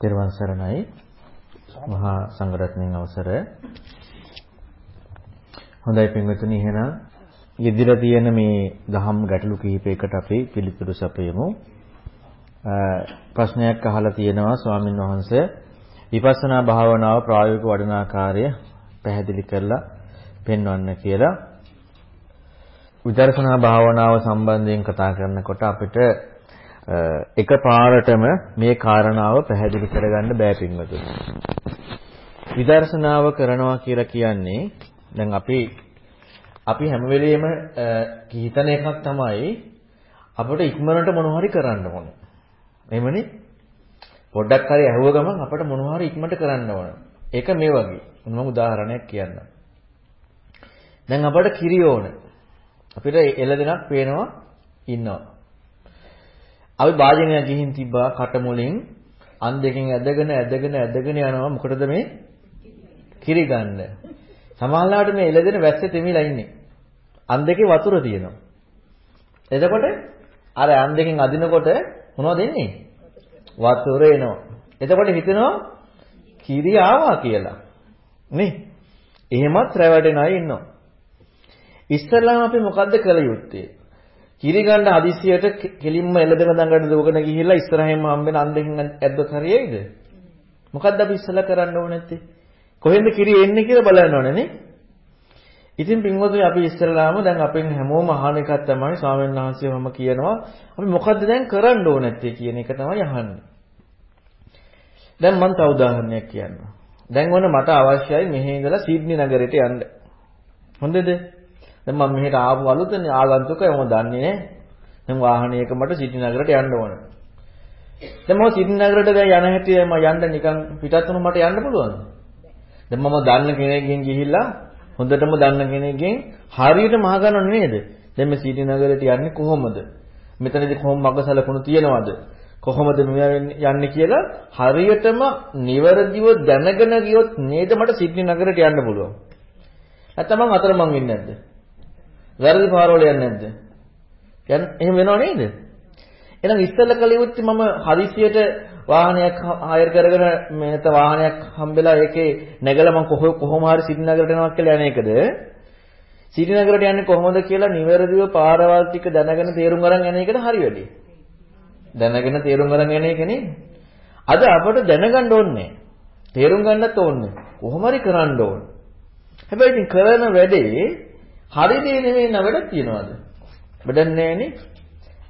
තෙරුවන් සරණයි. මහා සංඝරත්නයන් අවසර. හොඳයි පින්වතුනි එහෙනම් යෙදිලා තියෙන මේ දහම් ගැටලු කිහිපයකට අපි පිළිතුරු සපයමු. ප්‍රශ්නයක් අහලා තියෙනවා ස්වාමින් වහන්සේ විපස්සනා භාවනාව ප්‍රායෝගික වඩන ආකාරය පැහැදිලි කරලා පෙන්වන්න කියලා. විදර්ශනා භාවනාව සම්බන්ධයෙන් කතා කරනකොට අපිට එකපාරටම මේ කාරණාව පැහැදිලි කරගන්න බෑ පින්වතුනි. විදර්ශනාව කරනවා කියලා කියන්නේ දැන් අපි අපි හැම වෙලෙම හිතන එකක් තමයි අපිට ඉක්මනට මොනවා හරි කරන්න ඕනේ. එහෙමනේ? පොඩ්ඩක් හරි ඇහුව ගමන් අපිට මොනවා හරි ඉක්මනට කරන්න ඕනේ. ඒක මේ වගේ. මම උදාහරණයක් කියන්නම්. දැන් අපිට කිරි ඕනේ. අපිට එළදෙනක් පේනවා ඉන්නවා. අපි වාජනය ගිහින් තිබ්බා කට මුලින් අන් දෙකෙන් ඇදගෙන ඇදගෙන ඇදගෙන යනවා මොකටද මේ කිරි ගන්න. සමහරවිට මේ එළදෙන වැස්සේ තෙමිලා ඉන්නේ. අන් දෙකේ වතුර තියෙනවා. එතකොට අර අන් දෙකෙන් අදිනකොට මොනවද එන්නේ? වතුර එනවා. එතකොට හිතෙනවා කිරි ආවා කියලා. නේ? එහෙමත් රැවටෙන අය ඉන්නවා. ඉස්සල්ලාම අපි මොකද්ද කළ යුත්තේ? කිරි ගන්න හදිසියට කෙලින්ම එළදෙන දඟට දුවගෙන ගිහිල්ලා ඉස්සරහින්ම හම්බෙන අන්දකින් ඇද්දොත් හරියයිද? මොකද්ද අපි ඉස්සලා කරන්න ඕනේ නැත්තේ? කොහෙන්ද කිරි එන්නේ කියලා බලන්න ඕනේ නේ? ඉතින් පින්වතුනි අපි ඉස්සරලාම දැන් අපෙන් හැමෝම අහන එකක් තමයි ස්වාමීන් වහන්සේ මම කියනවා අපි මොකද්ද දැන් කරන්න ඕනේ නැත්තේ කියන එක තමයි අහන්නේ. දැන් මම තව උදාහරණයක් කියන්නම්. දැන් ඔන්න මට අවශ්‍යයි මෙහි ඉඳලා සිඩ්නි නගරයට යන්න. හොඳද? දැන් මම මෙහෙට ආපු අලුතනේ ආගන්තුකයි මම දන්නේ නැහැ. දැන් වාහනයක මට සිටි නගරයට යන්න ඕන. දැන් මම සිටි නගරයට දැන් යන හැටි මම යන්න නිකන් පිටත් වුණු මට යන්න පුළුවන්ද? දැන් මම දන්න කෙනෙක්ගෙන් ගිහිල්ලා හොඳටම දන්න කෙනෙක්ගෙන් හරියට මහ ගන්නව නේද? දැන් මේ සිටි නගරයට යන්නේ කොහොමද? මෙතනදී කොහොම මගසලකුණු තියනවද? කොහොමද යන්නේ කියලා හරියටම නිවැරදිව දැනගෙන ගියොත් නේද මට සිඩ්නි නගරයට යන්න පුළුවන්. නැත්නම් මං අතරමං වෙන්නේ නැද්ද? වැරදි පාරවල යන්නේ නැද්ද? දැන් එහෙම වෙනව නේද? එහෙනම් ඉස්සෙල්ලා කළ යුත්තේ මම හදිසියට වාහනයක් හයර් කරගෙන මේත වාහනයක් හම්බෙලා ඒකේ නැගලා මම කොහොම හරි සිටිනගරට යනවා කියලා යන එකද? සිටිනගරට යන්නේ කොහොමද කියලා නිවැරදිව පාරවල් ටික දැනගෙන තේරුම් අරන් යන එකද හරි වැඩි. දැනගෙන තේරුම් අරන් යන එක නේ. අද අපට දැනගන්න ඕනේ. තේරුම් ගන්නත් ඕනේ. කොහොම හරි කරන්න ඕනේ. හැබැයි ඉතින් කරන වැඩේ හරි දේ නෙමෙයි නෑ වැඩක් තියනවාද? වැඩක් නෑනේ.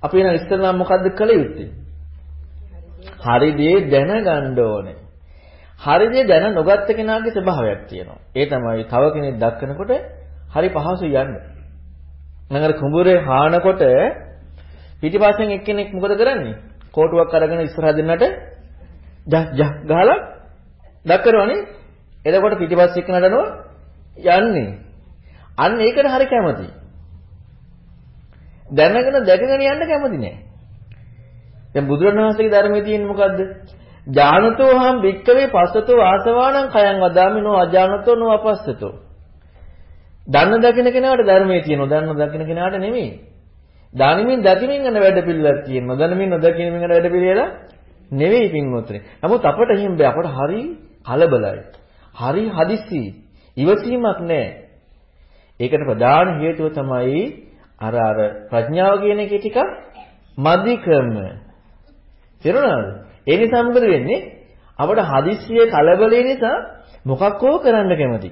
අපි එන ඉස්සෙල්ලා මොකද්ද කළ යුත්තේ? හරි දේ දැනගන්න ඕනේ. හරි දේ දැන නොගත්ත කෙනාගේ ස්වභාවයක් තියෙනවා. ඒ තමයි තව කෙනෙක් දක්කනකොට හරි පහසු යන්න. නගර කුඹුරේ හානකොට පිටිපස්සෙන් එක්කෙනෙක් මොකද කරන්නේ? කෝටුවක් අරගෙන ඉස්සරහ දෙන්නට ජහ ජහ ගහලා දක්කරවනේ. එතකොට පිටිපස්ස එක්කනටනෝ යන්නේ. අන්න ඒකට හරි කැමති. දැනගෙන දැකගෙන යන්න කැමති නෑ. දැන් බුදුරණවහන්සේගේ ධර්මයේ තියෙන්නේ මොකද්ද? ඥානතෝ හම් වික්කවේ පස්සතෝ ආසවාණං කයං වදාමිනෝ අජානතෝ නෝ අපස්සතෝ. දන්න දකින්න කෙනාට ධර්මයේ තියෙනවා. දන්න දකින්න කෙනාට නෙමෙයි. දානිමින් දකිමින් යන වැඩ පිළිවෙලක් තියෙනවා. දනමින් නොදකිමින් යන වැඩ පිළිවෙල නෙවෙයි පින්වත්නි. නමුත් අපට එහෙම බෑ. අපට හරි කලබලයි. හරි හදිස්සි. ඉවසීමක් නැහැ. ඒකට ප්‍රධාන හේතුව තමයි අර අර ප්‍රඥාව කියන එකේ ටිකක් මදිකම. තේරුණාද? ඒ නිසා මොකද වෙන්නේ? අපට හදිස්සියේ කලබලේ නිසා මොකක් හෝ කරන්න කැමති.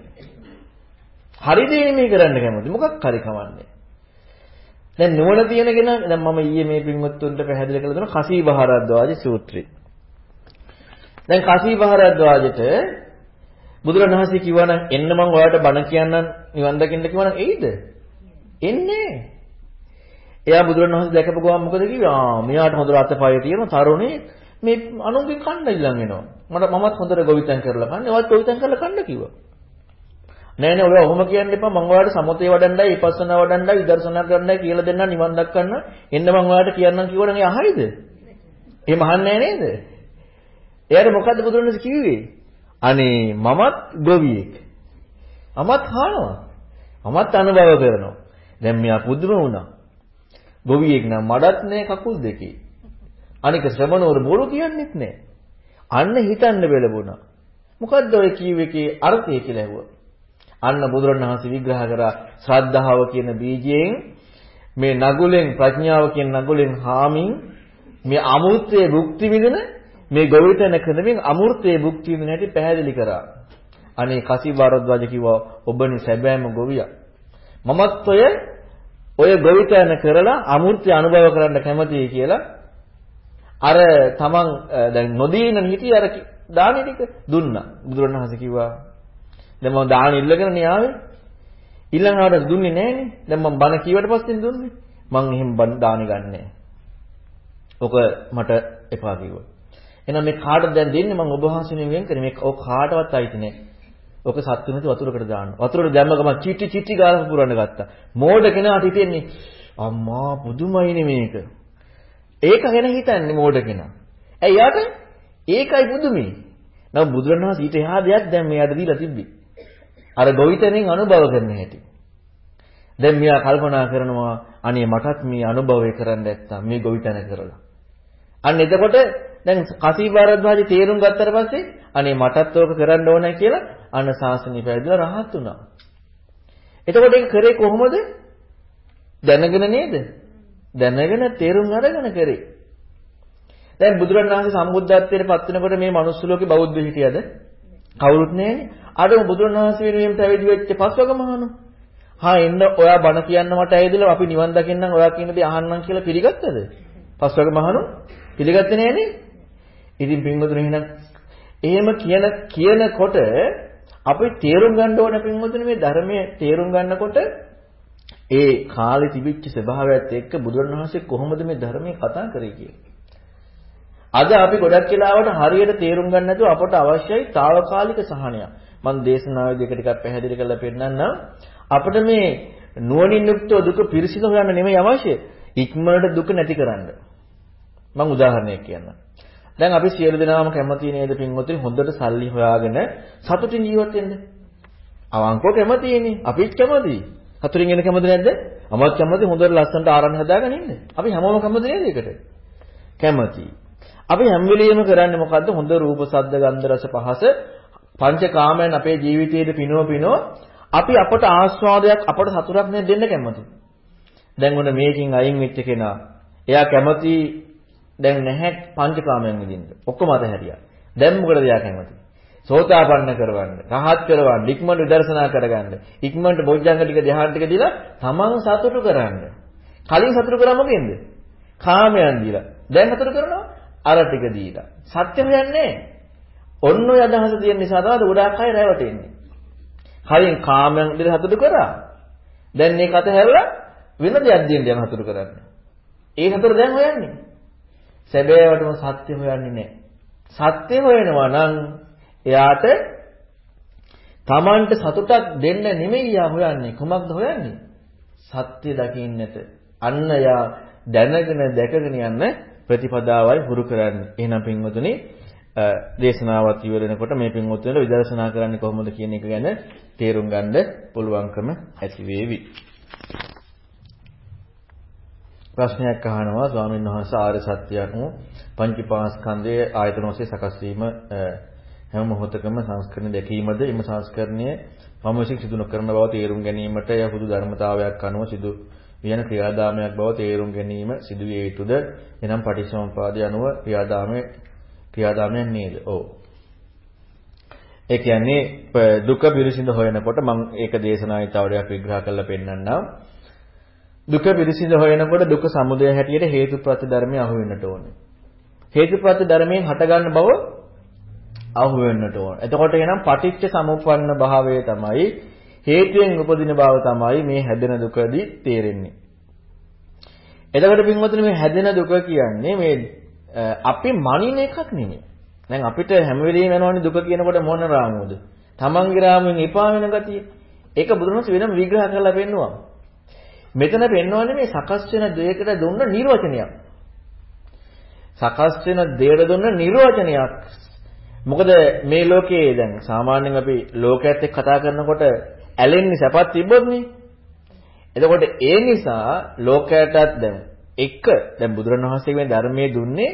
හරි දේ නෙමෙයි කරන්න කැමති. මොකක් හරි කවන්නේ. දැන් නුවණ තියෙන කෙනා දැන් මම ඊයේ මේ පින්වත්තුන්ට පැහැදිලි කළ දුන්න කසී බහරද්වාජ සූත්‍රය. දැන් කසී බහරද්වාජට බුදුරණවහන්සේ කිව්වනම් එන්න මම ඔයාලට බණ කියන්නම් නිවන් දකින්න කිව්වනම් එයිද? එන්නේ එයා බුදුරණවහන්සේ දැකපු ගමන් මොකද කිව්වේ? ආ මෙයාට හොඳ අතපය තියෙන තරුණේ මේ අනුන්ගෙන් කන්න ඉල්ලන් වෙනවා. මට මමත් හොඳට ගොවිතැන් කරලා කන්නේ. ඔයත් ගොවිතැන් කරලා කන්න කිව්වා. නෑ නෑ ඔය ඔහොම කියන්න එපා. මම ඔයාලට සමතේ වඩන්නයි, විපස්සනා වඩන්නයි, විදර්ශනා කරන්නයි කියලා දෙන්න නිවන් දක්වන්න. එන්න මම ඔයාලට කියන්නම් කිව්වනම් එයා අහයිද? එහෙම අහන්නේ නෑ නේද? එයාට මොකද්ද බුදුරණවහන්සේ කිව්වේ? අනේ මමත් ගොවියෙක්. මමත් හානවා. මමත් අනුභව කරනවා. දැන් මෙයා පුදුම වුණා. ගොවියෙක් නම් මඩත් නෑ කකුල් දෙකේ. අනික ශ්‍රමණවරු බොරු කියන්නෙත් නෑ. අන්න හිතන්න බැලුණා. මොකද්ද ඔය කියුවේකේ අර්ථය කියලා ඇහුවා. අන්න බුදුරණවහන්සේ විග්‍රහ කරා ශ්‍රද්ධාව කියන බීජයෙන් මේ නගුලෙන් ප්‍රඥාව කියන නගුලෙන් හාමින් මේ අමෘතයේ භුක්ති විඳින මේ ගොවිතැන කරමින් අමෘතයේ භුක්ති විඳින හැටි පැහැදිලි කරා. අනේ කසිවාරද්වාජ කිව්වා ඔබනේ සැබෑම ගොවියා. මමත් ඔය ඔය ගොවිතැන කරලා අමෘතය අනුභව කරන්න කැමතියි කියලා අර තමන් දැන් නොදීන හිටිය අර දානි ටික දුන්නා. බුදුරණවහන්සේ කිව්වා දැන් මම දාන ඉල්ලගෙන නේ ආවේ. ඊළඟට දුන්නේ නැහනේ. දැන් මම බණ කීවට පස්සේ දුන්නේ. මං එහෙම බණ දානි ගන්නෑ. ඔක මට එපා කිව්වා. එහෙනම් මේ කාටද දැන් දෙන්නේ මම ඔබ වහන්සේනේ වෙන් කරේ මේ ඔය කාටවත් අයිති නෑ. ඔක සත්තු නැති වතුරකට දාන්න. වතුරට දැම්ම ගමන් චිටි චිටි ගාලා පුරන්න ගත්තා. මෝඩ කෙනාට හිතෙන්නේ අම්මා පුදුමයිනේ මේක. ඒක ගැන හිතන්නේ මෝඩ කෙනා. ඇයි යාට? ඒකයි පුදුමේ. නම් බුදුරණවහන්සේ ඊට එහා දෙයක් දැන් මෙයාට දීලා තිබ්බේ. අර ගොවිතැනෙන් අනුභව කරන හැටි. දැන් මෙයා කල්පනා කරනවා අනේ මටත් මේ අනුභවය කරන්න නැත්තම් මේ ගොවිතැන කරලා. අන්න එතකොට දැන් කසීබාරද්වාජි තේරුම් ගත්තට පස්සේ අනේ මටත් ඕක කරන්න ඕනේ කියලා අන්න සාසනය පැවිදිලා රහත් වුණා. එතකොට ඒක කරේ කොහොමද? දැනගෙන නේද? දැනගෙන තේරුම් අරගෙන කරේ. දැන් බුදුරණවහන්සේ සම්බුද්ධත්වයට පත් වෙනකොට මේ මනුස්ස ලෝකේ බෞද්ධ හිටියද? කවුරුත් නැහැනේ. අර බුදුරණවහන්සේ වෙනුවෙන් පැවිදි වෙච්ච පස්වග මහණු. හා එන්න ඔයා බණ කියන්න මට ඇවිදලා අපි නිවන් දකින්නම් ඔයා කියන දේ අහන්නම් කියලා පිළිගත්තද? පස්වග මහණු පිළිගත්තේ නෑනේ. ඉතින් පින්වතුනි එහෙනම් එහෙම කියන කියනකොට අපි තේරුම් ගන්න ඕන පින්වතුනි මේ ධර්මයේ තේරුම් ගන්නකොට ඒ කාලේ තිබිච්ච ස්වභාවයත් එක්ක බුදුරණවහන්සේ කොහොමද මේ ධර්මයේ කතා කරේ කියලා. අද අපි ගොඩක් වෙලාවට හරියට තේරුම් ගන්න නැතුව අපට අවශ්‍යයි తాවකාලික සහනයක්. මම දේශනාවේදී එක ටිකක් පැහැදිලි කරලා පෙන්නන්නම්. අපිට මේ නුවණින් යුක්තව දුක පිරිසිදු හොයන්න නෙමෙයි අවශ්‍ය. ඉක්මනට දුක නැති කරන්න. මම උදාහරණයක් කියන්නම්. දැන් අපි සියලු දෙනාම කැමති නේද පින්වතුනි හොඳට සල්ලි හොයාගෙන සතුටින් ජීවත් වෙන්න. අවංකව කැමතිනේ. අපිත් කැමතියි. සතුටින් ඉන්න කැමති නැද්ද? අමත් කැමති හොඳට ලස්සනට ආරණ්‍ය හදාගෙන ඉන්න. අපි හැමෝම කැමති නේද ඒකට? කැමතියි. අපි හැම වෙලෙම කරන්නේ මොකද්ද? හොඳ රූප, ශබ්ද, ගන්ධ, රස, පහස පංචකාමයන් අපේ ජීවිතයේ පිනව පිනව අපි අපට ආස්වාදයක් අපට සතුටක් නේ දෙන්න කැමති. දැන් ඔන්න මේකින් අයින් වෙච්ච කෙනා එයා කැමති දැන් නැහැ පංචකාමයන් විඳින්න. ඔක්කොම අතහැරියා. දැන් මොකටද එයා කැමති? සෝතාපන්න කරවන්න, රහත් කරවන්න, ඉක්මනට විදර්ශනා කරගන්න, ඉක්මනට බොජ්ජංග ටික ධ්‍යාන ටික දීලා තමන් සතුටු කරන්න. කලින් සතුටු කරා මොකෙන්ද? කාමයන් දීලා. දැන් සතුටු කරනවා අර ටික දීලා. සත්‍ය හොයන්නේ ඔන්න ඔය අදහස තියෙන නිසා තමයි ගොඩාක් අය රැවටෙන්නේ. කලින් කාමයන් දීලා සතුටු කරා. දැන් මේක අතහැරලා වෙන දෙයක් දෙන්න යන සතුටු කරන්නේ. ඒ සතුට දැන් හොයන්නේ. සැබෑවටම සත්‍ය හොයන්නේ නැහැ. සත්‍ය හොයනවා නම් එයාට Tamanට සතුටක් දෙන්න නෙමෙයි යා හොයන්නේ. කොහොමද හොයන්නේ? සත්‍ය දකින්නට. අන්න යා දැනගෙන දැකගෙන යන්න ප්‍රතිපදාවයි හුරු කරන්නේ. එහෙනම් පින්වතුනි දේශනාවත් ඉවර වෙනකොට මේ පින්වතුන්ට විදර්ශනා කරන්නේ කොහොමද කියන එක ගැන තේරුම් ගන්න පුළුවන්කම ඇති වේවි. ප්‍රශ්නයක් අහනවා ස්වාමීන් වහන්සේ ආර්ය සත්‍ය අනුව පංචීපාස්කන්ධයේ ආයතන ඔස්සේ සකස් වීම හැම මොහොතකම සංස්කරණ දැකීමද එම සංස්කරණය මම විසින් සිදු නොකරන බව තේරුම් ගැනීමට ය හුදු ධර්මතාවයක් අනුව සිදු වියන ක්‍රියාදාමයක් බව තේරුම් ගැනීම සිදුවිය යුතුද එනම් පටිච්චසමුපාදය අනුව ක්‍රියාදාමයේ ක්‍රියාදාමයක් නේද? ඔව්. ඒ කියන්නේ දුක පිරිසිඳ හොයනකොට මම ඒක දේශනාවේ තවරයක් විග්‍රහ කරලා පෙන්නන්නම්. දුක පිරිසිදු හොයනකොට දුක සමුදය හැටියට හේතුප්‍රත්‍ය ධර්මය අහු වෙන්නට ඕනේ. හේතුප්‍රත්‍ය ධර්මයෙන් හටගන්න බව අහු වෙන්නට ඕනේ. එතකොට එනම් පටිච්ච සමුප්පන්න භාවය තමයි හේතුයෙන් උපදින බව තමයි මේ හැදෙන දුකදී තේරෙන්නේ. එතකොට පින්වතුනි මේ හැදෙන දුක කියන්නේ මේ අපි මනින එකක් නෙමෙයි. දැන් අපිට හැම වෙලෙම යනවනේ දුක කියනකොට මොන රාමුවද? තමන්ගේ රාමුවෙන් එපා වෙන ගතිය. ඒක බුදුරජාණන් වෙනම විග්‍රහ කරලා පෙන්නවා. මෙතන පෙන්වන්නේ මේ සකස් වෙන දෙයකට දුන්න නිර්වචනයක්. සකස් වෙන දෙයට දුන්න නිර්වචනයක්. මොකද මේ ලෝකයේ දැන් සාමාන්‍යයෙන් අපි ලෝකයේත් එක්ක කතා කරනකොට ඇලෙන්නේ සැපත් තිබ්බොත්නේ. එතකොට ඒ නිසා ලෝකයටත් දැන් එක දැන් බුදුරණවහන්සේ මේ ධර්මයේ දුන්නේ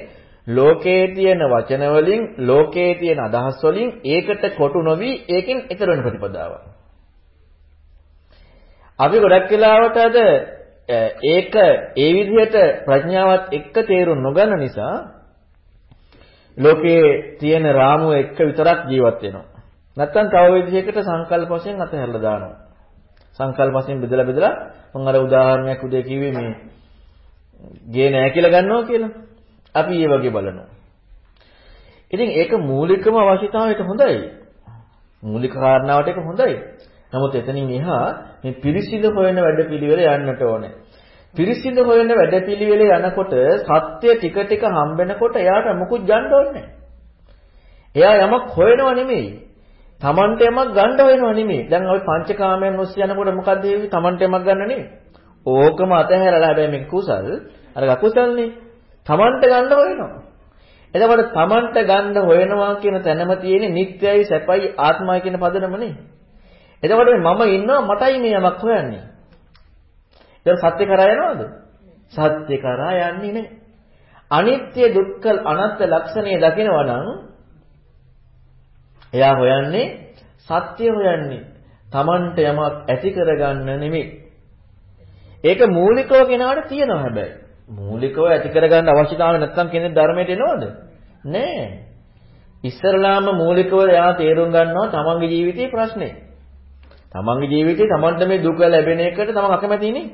ලෝකයේ තියෙන වචන වලින් ලෝකයේ තියෙන අදහස් වලින් ඒකට කොටු නොවි ඒකෙන් ඈතර වෙන ප්‍රතිපදාවක්. අපි ගොඩක් වෙලාවට අද ඒක ඒ විදිහට ප්‍රඥාවත් එක්ක තේරුම් නොගන්න නිසා ලෝකයේ තියෙන රාමුව එක්ක විතරක් ජීවත් වෙනවා. නැත්තම් තව විදිහකට සංකල්ප වශයෙන් අතහැරලා දානවා. සංකල්ප වශයෙන් බෙදලා බෙදලා මම අර උදාහරණයක් උදේ කිව්වේ මේ ගේ නෑ කියලා ගන්නවා කියලා. අපි ඒ වගේ බලනවා. ඉතින් ඒක මූලිකම අවශ්‍යතාවයට හොඳයි. මූලික කාරණාවට ඒක හොඳයි. නමුත් එතනින් එහා මේ පිරිසිදු හොයන වැඩපිළිවෙල යන්නට ඕනේ. පිරිසිදු හොයන වැඩපිළිවෙල යනකොට සත්‍ය ටික ටික හම්බෙනකොට එයාට මොකුත් ගන්න ඕනේ එයා යමක් හොයනව නෙමෙයි. Tamante යමක් ගන්න හොයනව නෙමෙයි. දැන් අපි පංචකාමයන් ඔස්සේ යනකොට මොකද වෙන්නේ? Tamante යමක් ගන්න නෙමෙයි. ඕකම අතහැරලා හැබැයි මේක කුසල්. අර අකුසල්නේ. Tamante ගන්න හොයනවා. එතකොට Tamante ගන්න හොයනවා කියන තැනම තියෙන්නේ නිත්‍යයි සැපයි ආත්මයි කියන පදනම නේ. එතකොට මම ඉන්නවා මටයි මේ යමක් හොයන්නේ. දැන් සත්‍ය කරා යනවද? සත්‍ය කරා යන්නේ නැහැ. අනිත්‍ය දුක්ඛ අනත්ත් ලක්ෂණය දකිනවා නම් එයා හොයන්නේ සත්‍ය හොයන්නේ. Tamanට යමක් ඇති කරගන්න නෙමෙයි. ඒක මූලිකව කෙනාට තියෙනවා හැබැයි. මූලිකව ඇති කරගන්න අවශ්‍යතාවය නැත්නම් කෙනෙක් ධර්මයට එනවද? නෑ. ඉස්සරලාම මූලිකව එයා තේරුම් ගන්නවා තමන්ගේ ජීවිතේ ප්‍රශ්නේ. තමන්ගේ ජීවිතේ තමන්ට මේ දුක ලැබෙන එකට තමන් අකමැතිනේ.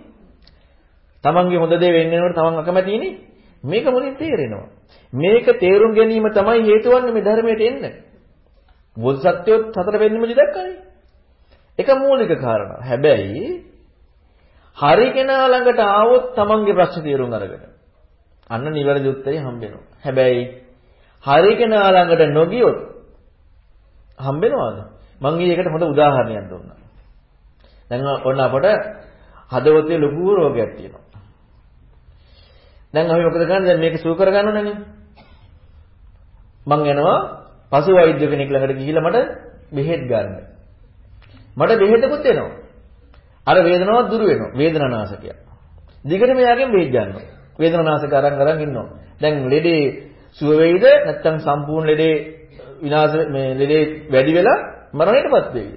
තමන්ගේ හොඳ දේ වෙන්න වෙනකොට තමන් අකමැතිනේ. මේක මුලින් තේරෙනවා. මේක තේරුම් ගැනීම තමයි හේතු වන්නේ මේ ධර්මයට එන්න. බෝධිසත්වයෝ සතර වෙන්නෙම දැක්කනේ. ඒක මූලික කාරණා. හැබැයි හරි කෙනා ළඟට ආවොත් තමන්ගේ ප්‍රශ්න තේරුම් අරගෙන අන්න නිවැරදි උත්තරය හම්බෙනවා. හැබැයි හරි කෙනා ළඟට නොගියොත් හම්බෙනවද? මම ඊයකට හොඳ උදාහරණයක් දුන්නා. දැන් ඔන්න අපට හදවතේ ලොකු රෝගයක් තියෙනවා. දැන් අපි මොකද කරන්නේ? දැන් මේක සුව කරගන්න ඕනනේ. මං යනවා පසු වෛද්‍ය කෙනෙක් ළඟට ගිහිල්ලා මට බෙහෙත් ගන්න. මට බෙහෙතකුත් එනවා. අර වේදනාවක් දුරු වෙනවා. වේදනානාශකයක්. දිගටම යාගෙන් බෙහෙත් ගන්නවා. වේදනානාශක අරන් අරන් ඉන්නවා. දැන් ලෙඩේ සුව වෙයිද නැත්නම් සම්පූර්ණ ලෙඩේ විනාශ මේ ලෙඩේ වැඩි වෙලා මරණයටපත් වෙයිද?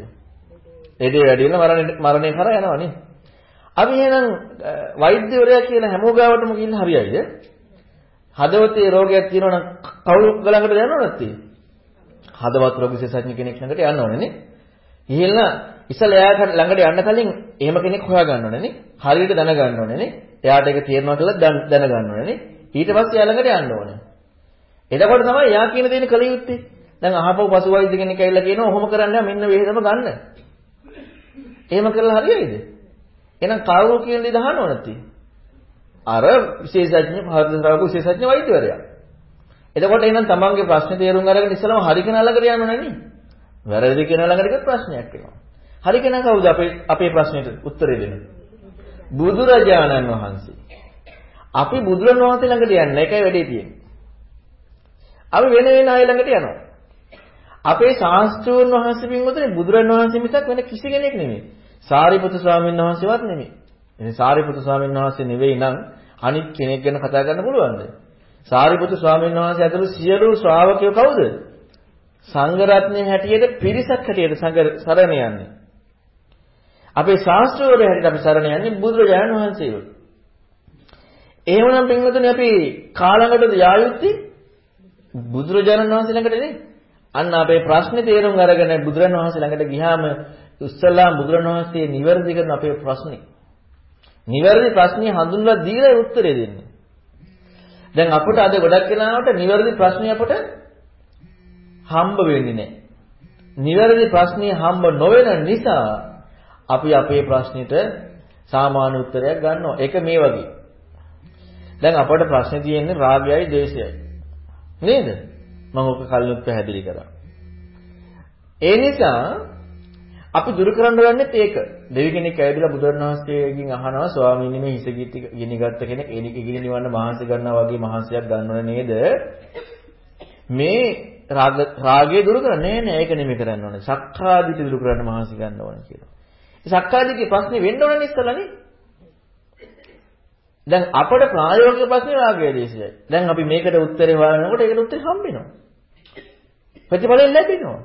ලෙඩේ වැඩි වෙලා මරණය මරණය කරා යනවා නේ. අපි එහෙනම් වෛද්‍යවරයා කියලා හැමෝම ගාවටම ගිහින් හරියයිද? හදවතේ රෝගයක් තියෙනවා නම් කවුරු ළඟට යනවද නැත්තේ? හදවත් රෝග විශේෂඥ කෙනෙක් ළඟට යන්න ඕනේ නේ. ගිහිල්ලා ඉස්සලා එයාට ළඟට යන්න කලින් එහෙම කෙනෙක් හොයා ගන්න ඕනේ නේ. හරියට දැනගන්න ඕනේ නේ. එයාට ඒක තේරෙනවා කියලා දැනගන්න ඕනේ නේ. ඊට පස්සේ එයා ළඟට යන්න ඕනේ. එතකොට තමයි එයා කියන දේ කළ යුත්තේ. දැන් අහපව පසු වෛද්‍ය කෙනෙක් ඇවිල්ලා කියනවා ඔහොම කරන්න මෙන්න වේදම ගන්න. එහෙම කරලා හරියයිද? එහෙනම් කවුරු කියන දේ දහන්න ඕනද? අර විශේෂඥ භාරත ශ්‍රාවක විශේෂඥ වෛද්‍යවරයා. එතකොට එහෙනම් තමන්ගේ ප්‍රශ්නේ තේරුම් අරගෙන ඉස්සලම හරි කෙනා ළඟට යන්න ඕනේ නේ. වැරදි කෙනා ළඟට ප්‍රශ්නයක් එනවා. හරි කෙනා කවුද අපේ අපේ ප්‍රශ්නෙට උත්තරේ දෙන්නේ? බුදුරජාණන් වහන්සේ. අපි බුදුරජාණන් වහන්සේ ළඟට යන්න එකයි වැඩේ තියෙන්නේ. අපි වෙන වෙන අය ළඟට යනවා. අපේ ශාස්ත්‍රෝන් වහන්සේ පින්වතුනි බුදුරජාණන් වහන්සේ මිසක් වෙන කිසි කෙනෙක් නෙමෙයි. සාරිපුත්‍ර ස්වාමීන් වහන්සේවත් නෙමෙයි. ඉතින් සාරිපුත්‍ර ස්වාමීන් වහන්සේ නෙවෙයි නම් අනිත් කෙනෙක් ගැන කතා කරන්න පුළුවන්ද? සාරිපුත්‍ර ස්වාමීන් වහන්සේ ඇතුළු සියලු ශ්‍රාවකයෝ කවුද? සංඝ රත්නයේ හැටියට පිරිසක් හැටියට සංඝ සරණ යන්නේ. අපේ ශාස්ත්‍රවල හැටියට අපි සරණ යන්නේ බුදුරජාණන් වහන්සේව. එහෙමනම් පින්වතුනි අපි කාලඟටද යා යුත්තේ බුදුරජාණන් වහන්සේ ළඟට නේ. අන්න අපේ ප්‍රශ්නේ තේරුම් අරගෙන බුදුරජාණන් වහන්සේ ළඟට ගියාම ඉස්සල්ලාම බුදුරජාණන් වහන්සේ නිවැරදි කරන අපේ ප්‍රශ්නේ. නිවැරදි ප්‍රශ්නේ හඳුන්වලා දීලා උත්තරේ දෙන්නේ. දැන් අපිට අද ගොඩක් වෙලාවට නිවැරදි ප්‍රශ්නේ අපට හම්බ වෙන්නේ නැහැ. නිවැරදි ප්‍රශ්නේ හම්බ නොවන නිසා අපි අපේ ප්‍රශ්නෙට සාමාන්‍ය උත්තරයක් ගන්නවා. ඒක මේ වගේ. දැන් අපට ප්‍රශ්නේ තියෙන්නේ රාගයයි ද්වේෂයයි. නේද? මම ඔක කලිනුත් පැහැදිලි කරා. ඒ නිසා අපි දුරු කරන්න යන්නේ ඒක. දෙවි කෙනෙක් ඇවිදලා බුදුරණවහන්සේගෙන් අහනවා ස්වාමීනි මේ හිස ගිනිගත්ත කෙනෙක් එනික ගිනි නිවන්න මහන්සි ගන්නවා වගේ මහන්සියක් ගන්නව නේද? මේ රාග රාගය දුරු කරන්නේ නෑ ඒක නෙමෙයි කරන්න ඕනේ. සක්කාදිට දුරු කරන්න මහන්සි ගන්න ඕනේ කියලා. ඒ සක්කාදිටේ ප්‍රශ්නේ වෙන්න ඕනේ ඉස්සලානේ. දැන් අපට ප්‍රායෝගික ප්‍රශ්නේ රාගය දේශයයි. දැන් අපි මේකට උත්තරේ හොයනකොට ඒකට උත්තරේ හම්බෙනවා. ප්‍රතිඵලය ලැබෙනවා.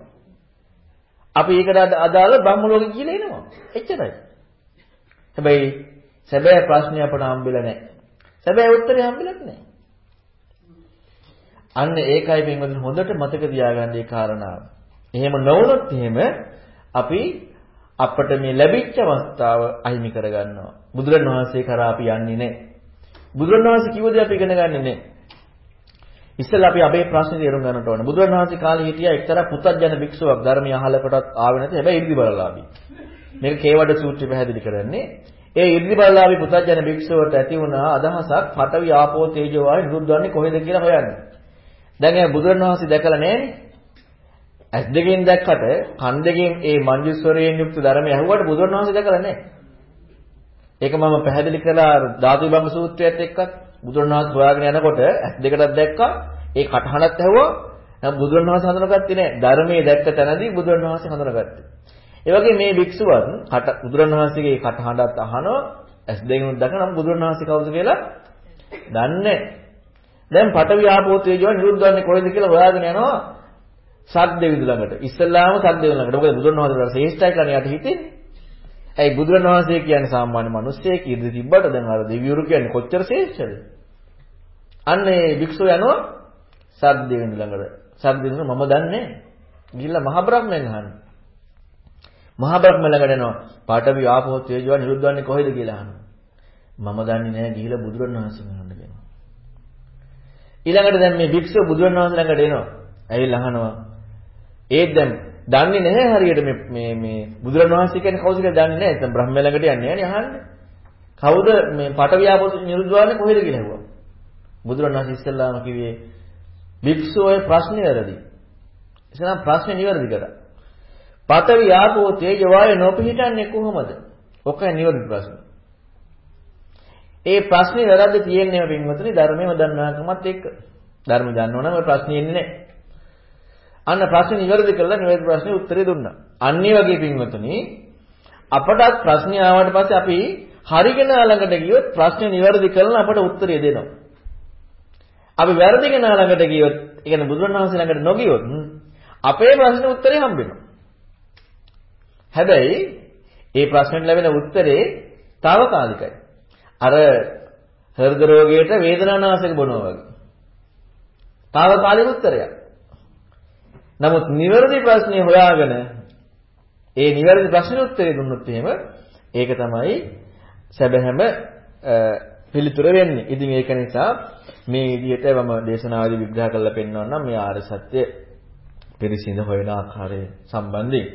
අපි ඒකට අදාළ බ්‍රහ්ම ලෝකෙ කියලා එනවා. එච්චරයි. හැබැයි සැබෑ ප්‍රශ්නේ අපට හම්බෙලා නැහැ. සැබෑ උත්තරේ හම්බෙලත් නැහැ. අන්න ඒකයි පින්වතුනි හොඳට මතක තියාගන්න මේ කාරණාව. එහෙම නොවුනොත් එහෙම අපි අපට මේ ලැබිච්ච අවස්ථාව අහිමි කරගන්නවා. බුදුරණවහන්සේ කරා අපි යන්නේ නැහැ. බුදුරණවහන්සේ කිව්ව දේ අපි ඉගෙන ගන්නෙ නැහැ. ඉස්සෙල්ලා අපි අපේ ප්‍රශ්නේ තේරුම් ගන්නට ඕන. බුදුරණවහන්සේ කාලේ හිටියා එක්තරා පුතත්ජන භික්ෂුවක් ධර්මය අහලකටත් ආවේ නැති හැබැයි ඉර්ධි බලලාභී. මේක කේවඩ සූත්‍රය පැහැදිලි කරන්නේ. ඒ ඉර්ධි බලලාභී පුතත්ජන භික්ෂුවට ඇති වුණා අදහසක් පඨවි ආපෝ තේජෝ වායු නිරුද්ධවන්නේ කොහෙද කියලා හොයන්න. දැන් ඒ බුදුරණවහන්සේ දැකලා නැහැනේ. ඇස් දෙකෙන් දැක්කට කන් දෙකෙන් ඒ මංජුස්වරයෙන් යුක්ත ධර්මය ඇහුවට බුදුරණවහන්සේ දැකලා නැහැ. ඒක මම පැහැදිලි කළා ධාතු විභංග සූත්‍රයත් එක්කත් බුදුරණවහන්සේ හොයාගෙන යනකොට ඇස් දෙකටත් දැක්කා ඒ කටහඬත් ඇහුවා. නම් බුදුරණවහන්සේ හඳුනාගත්තේ නැහැ. ධර්මයේ දැක්ක තැනදී බුදුරණවහන්සේ හඳුනාගත්තේ. ඒ වගේ මේ භික්ෂුවත් කට බුදුරණවහන්සේගේ කටහඬත් අහනවා ඇස් දෙකෙන් දැක නම් බුදුරණවහන්සේ කවුද කියලා දන්නේ දැන් පටවි ආපෝ තේජෝ නිරුද්ධවන්නේ කොහෙද කියලා හොයාගෙන යනවා සද්දෙවිදු ළඟට. ඉස්සල්ලාම සද්දෙවිදු ළඟට. මොකද බුදුරණවහන්සේ ශ්‍රේෂ්ඨයි කියලා යාට හිතෙන්නේ. ඇයි බුදුරණවහන්සේ කියන්නේ සාමාන්‍ය මිනිස්සෙක් ඉදිරි තිබ්බට දැන් අර දෙවිවරු කියන්නේ කොච්චර ශ්‍රේෂ්ඨද? අන්න ඒ භික්ෂුව යනවා සද්දෙවිදු ළඟට. සද්දෙවිදු මම දන්නේ ගිහිල්ලා මහ බ්‍රහ්මයන් අහනවා. මහ බ්‍රහ්ම ළඟට එනවා. පාඨවි ආපෝ තේජෝ නිරුද්ධවන්නේ කොහෙද කියලා අහනවා. මම දන්නේ නැහැ ගිහිල්ලා බුදුරණවහන්සේ අහන්න කියනවා. ඊළඟට දැන් මේ භික්ෂුව බුදුරණවහන්සේ ළඟට එනවා. ඇවිල්ලා අහනවා. ඒත් දැන් දන්නේ නැහැ හරියට මේ මේ මේ බුදුරණවහන්සේ කියන්නේ කවුද කියලා දන්නේ නැහැ. නැත්නම් බ්‍රහ්ම ළඟට යන්නේ නැහැ නේ අහන්නේ. කවුද මේ පටවියාපොත නිරුද්ධවන්නේ කොහෙද කියලා ඇහුවා. බුදුරණවහන්සේ ඉස්සෙල්ලාම කිව්වේ භික්ෂුවේ ප්‍රශ්නේ වැරදි. එසනම් ප්‍රශ්නේ නිවැරදි කරා. පඨවි ආපෝ තේජෝ වායු නොපිහිටන්නේ කොහොමද? ඔකයි නිවැරදි ප්‍රශ්නේ. ඒ ප්‍රශ්නේ වැරද්ද තියෙන්නේ පින්වතුනි ධර්මයේම දන්නාකමත් එක්ක. ධර්ම දන්නවනම් ඔය ප්‍රශ්නේ එන්නේ නැහැ. අන්න ප්‍රශ්නේ නිවැරදි කරලා නිවැරදි ප්‍රශ්නේ උත්තරේ දුන්නා. අන්න ඒ වගේ පින්වතුනි අපටත් ප්‍රශ්නේ ආවට පස්සේ අපි හරිගෙන ළඟට ගියොත් ප්‍රශ්නේ නිවැරදි කරලා අපට උත්තරය දෙනවා. අපි වැරදිගෙන ළඟට ගියොත්, ඒ කියන්නේ බුදුරණවහන්සේ ළඟට නොගියොත් අපේ ප්‍රශ්නේ උත්තරේ හම්බෙනවා. හැබැයි ඒ ප්‍රශ්නෙට ලැබෙන උත්තරේ తాවකාලිකයි. අර හෘද රෝගයට වේදනානාශක බොනවා වගේ. తాවකාලික උත්තරයක්. නමුත් නිවැරදි ප්‍රශ්නේ හොයාගෙන ඒ නිවැරදි ප්‍රශ්නෙට උත්තරේ දුන්නොත් එහෙම ඒක තමයි සැබෑම පිළිතුර වෙන්නේ. ඉතින් ඒක නිසා මේ විදිහට මම දේශනාවේදී විග්‍රහ කරලා පෙන්නනවා මේ ආර්ය සත්‍ය පිරිසිඳ හොයන ආකාරය සම්බන්ධයෙන්.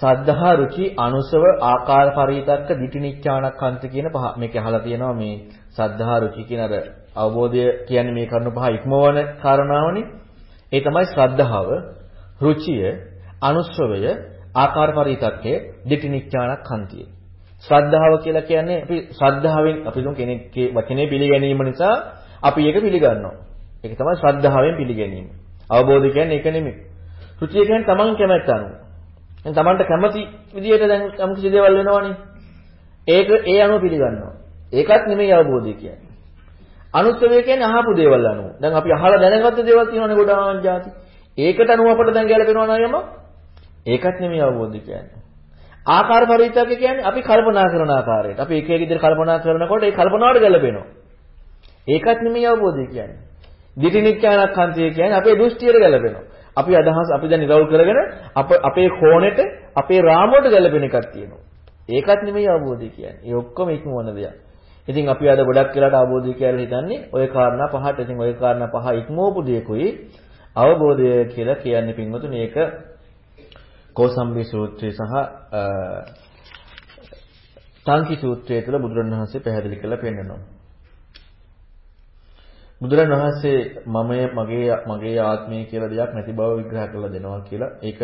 සද්ධා රුචි අනුසව ආකාර පරිවිතක්ක දිටිනිච්ඡානක්ඛන්ත කියන පහ මේක අහලා තියෙනවා මේ සද්ධා රුචි කියන අර අවබෝධය කියන්නේ මේ කරුණු පහ ඉක්මවන කාරණාවනේ ඒ තමයි ශ්‍රද්ධාව, රුචිය, අනුස්සවය, ආකාර පරිවිතක්කය, දිටිනිච්ඡානක්ඛන්තිය. ශ්‍රද්ධාව කියලා කියන්නේ අපි ශ්‍රද්ධාවෙන් අපි දුන් කෙනෙක්ගේ වචනේ පිළිගැනීම නිසා අපි ඒක පිළිගන්නවා. ඒක තමයි ශ්‍රද්ධාවෙන් පිළිගැනීම. අවබෝධය කියන්නේ ඒක නෙමෙයි. රුචිය කියන්නේ තමන් කැමැත්ත අනුව. දැන් තමන්ට කැමති විදියට දැන් යම් කිසි දේවල් වෙනවනේ. ඒක ඒ අනුව පිළිගන්නවා. ඒකත් නෙමෙයි අවබෝධය කියන්නේ. අනුත්තරය කියන්නේ අහපු දේවල් අනුව. දැන් අපි අහලා දැනගත්ත දේවල් තියෙනවනේ ගොඩාක් જાති. ඒකට අනුව අපට දැන් ගැලපෙනවා නයම. ඒකත් නෙමෙයි අවබෝධය කියන්නේ. ආකාර පරිවිතක කියන්නේ අපි කල්පනා කරන ආකාරයට. අපි එක එක විදිහට කල්පනා කරනකොට ඒ කල්පනාවට ගැලපෙනවා. ඒකත් නෙමෙයි අවබෝධය කියන්නේ. දිටිනිච්ඡානක්ඛන්තිය කියන්නේ අපේ දෘෂ්ටියට ගැලපෙනවා. අපි අදහස් අපි දැන් ඉරවුල් කරගෙන අප අපේ කෝණෙට අපේ රාමුවට ගැලපෙන එකක් තියෙනවා. ඒකත් නෙමෙයි අවබෝධය කියන්නේ. ඒ ඔක්කොම ඉක්මවන දෙයක්. ඉතින් අපි අද ගොඩක් වෙලාට අවබෝධය කියලා හිතන්නේ ওই කාරණා පහට. ඉතින් ওই කාරණා පහ ඉක්මවපු දෙයකුයි අවබෝධය කියලා කියන්නේ පින්වතුනි ඒක කෝසම්බි සූත්‍රය සහ සංකි සූත්‍රය තුළ බුදුරණවහන්සේ පැහැදිලි කරලා පෙන්නනවා. බුදුරණවහන්සේ මමය මගේ මගේ ආත්මය කියලා දෙයක් නැති බව විග්‍රහ කරලා දෙනවා කියලා ඒක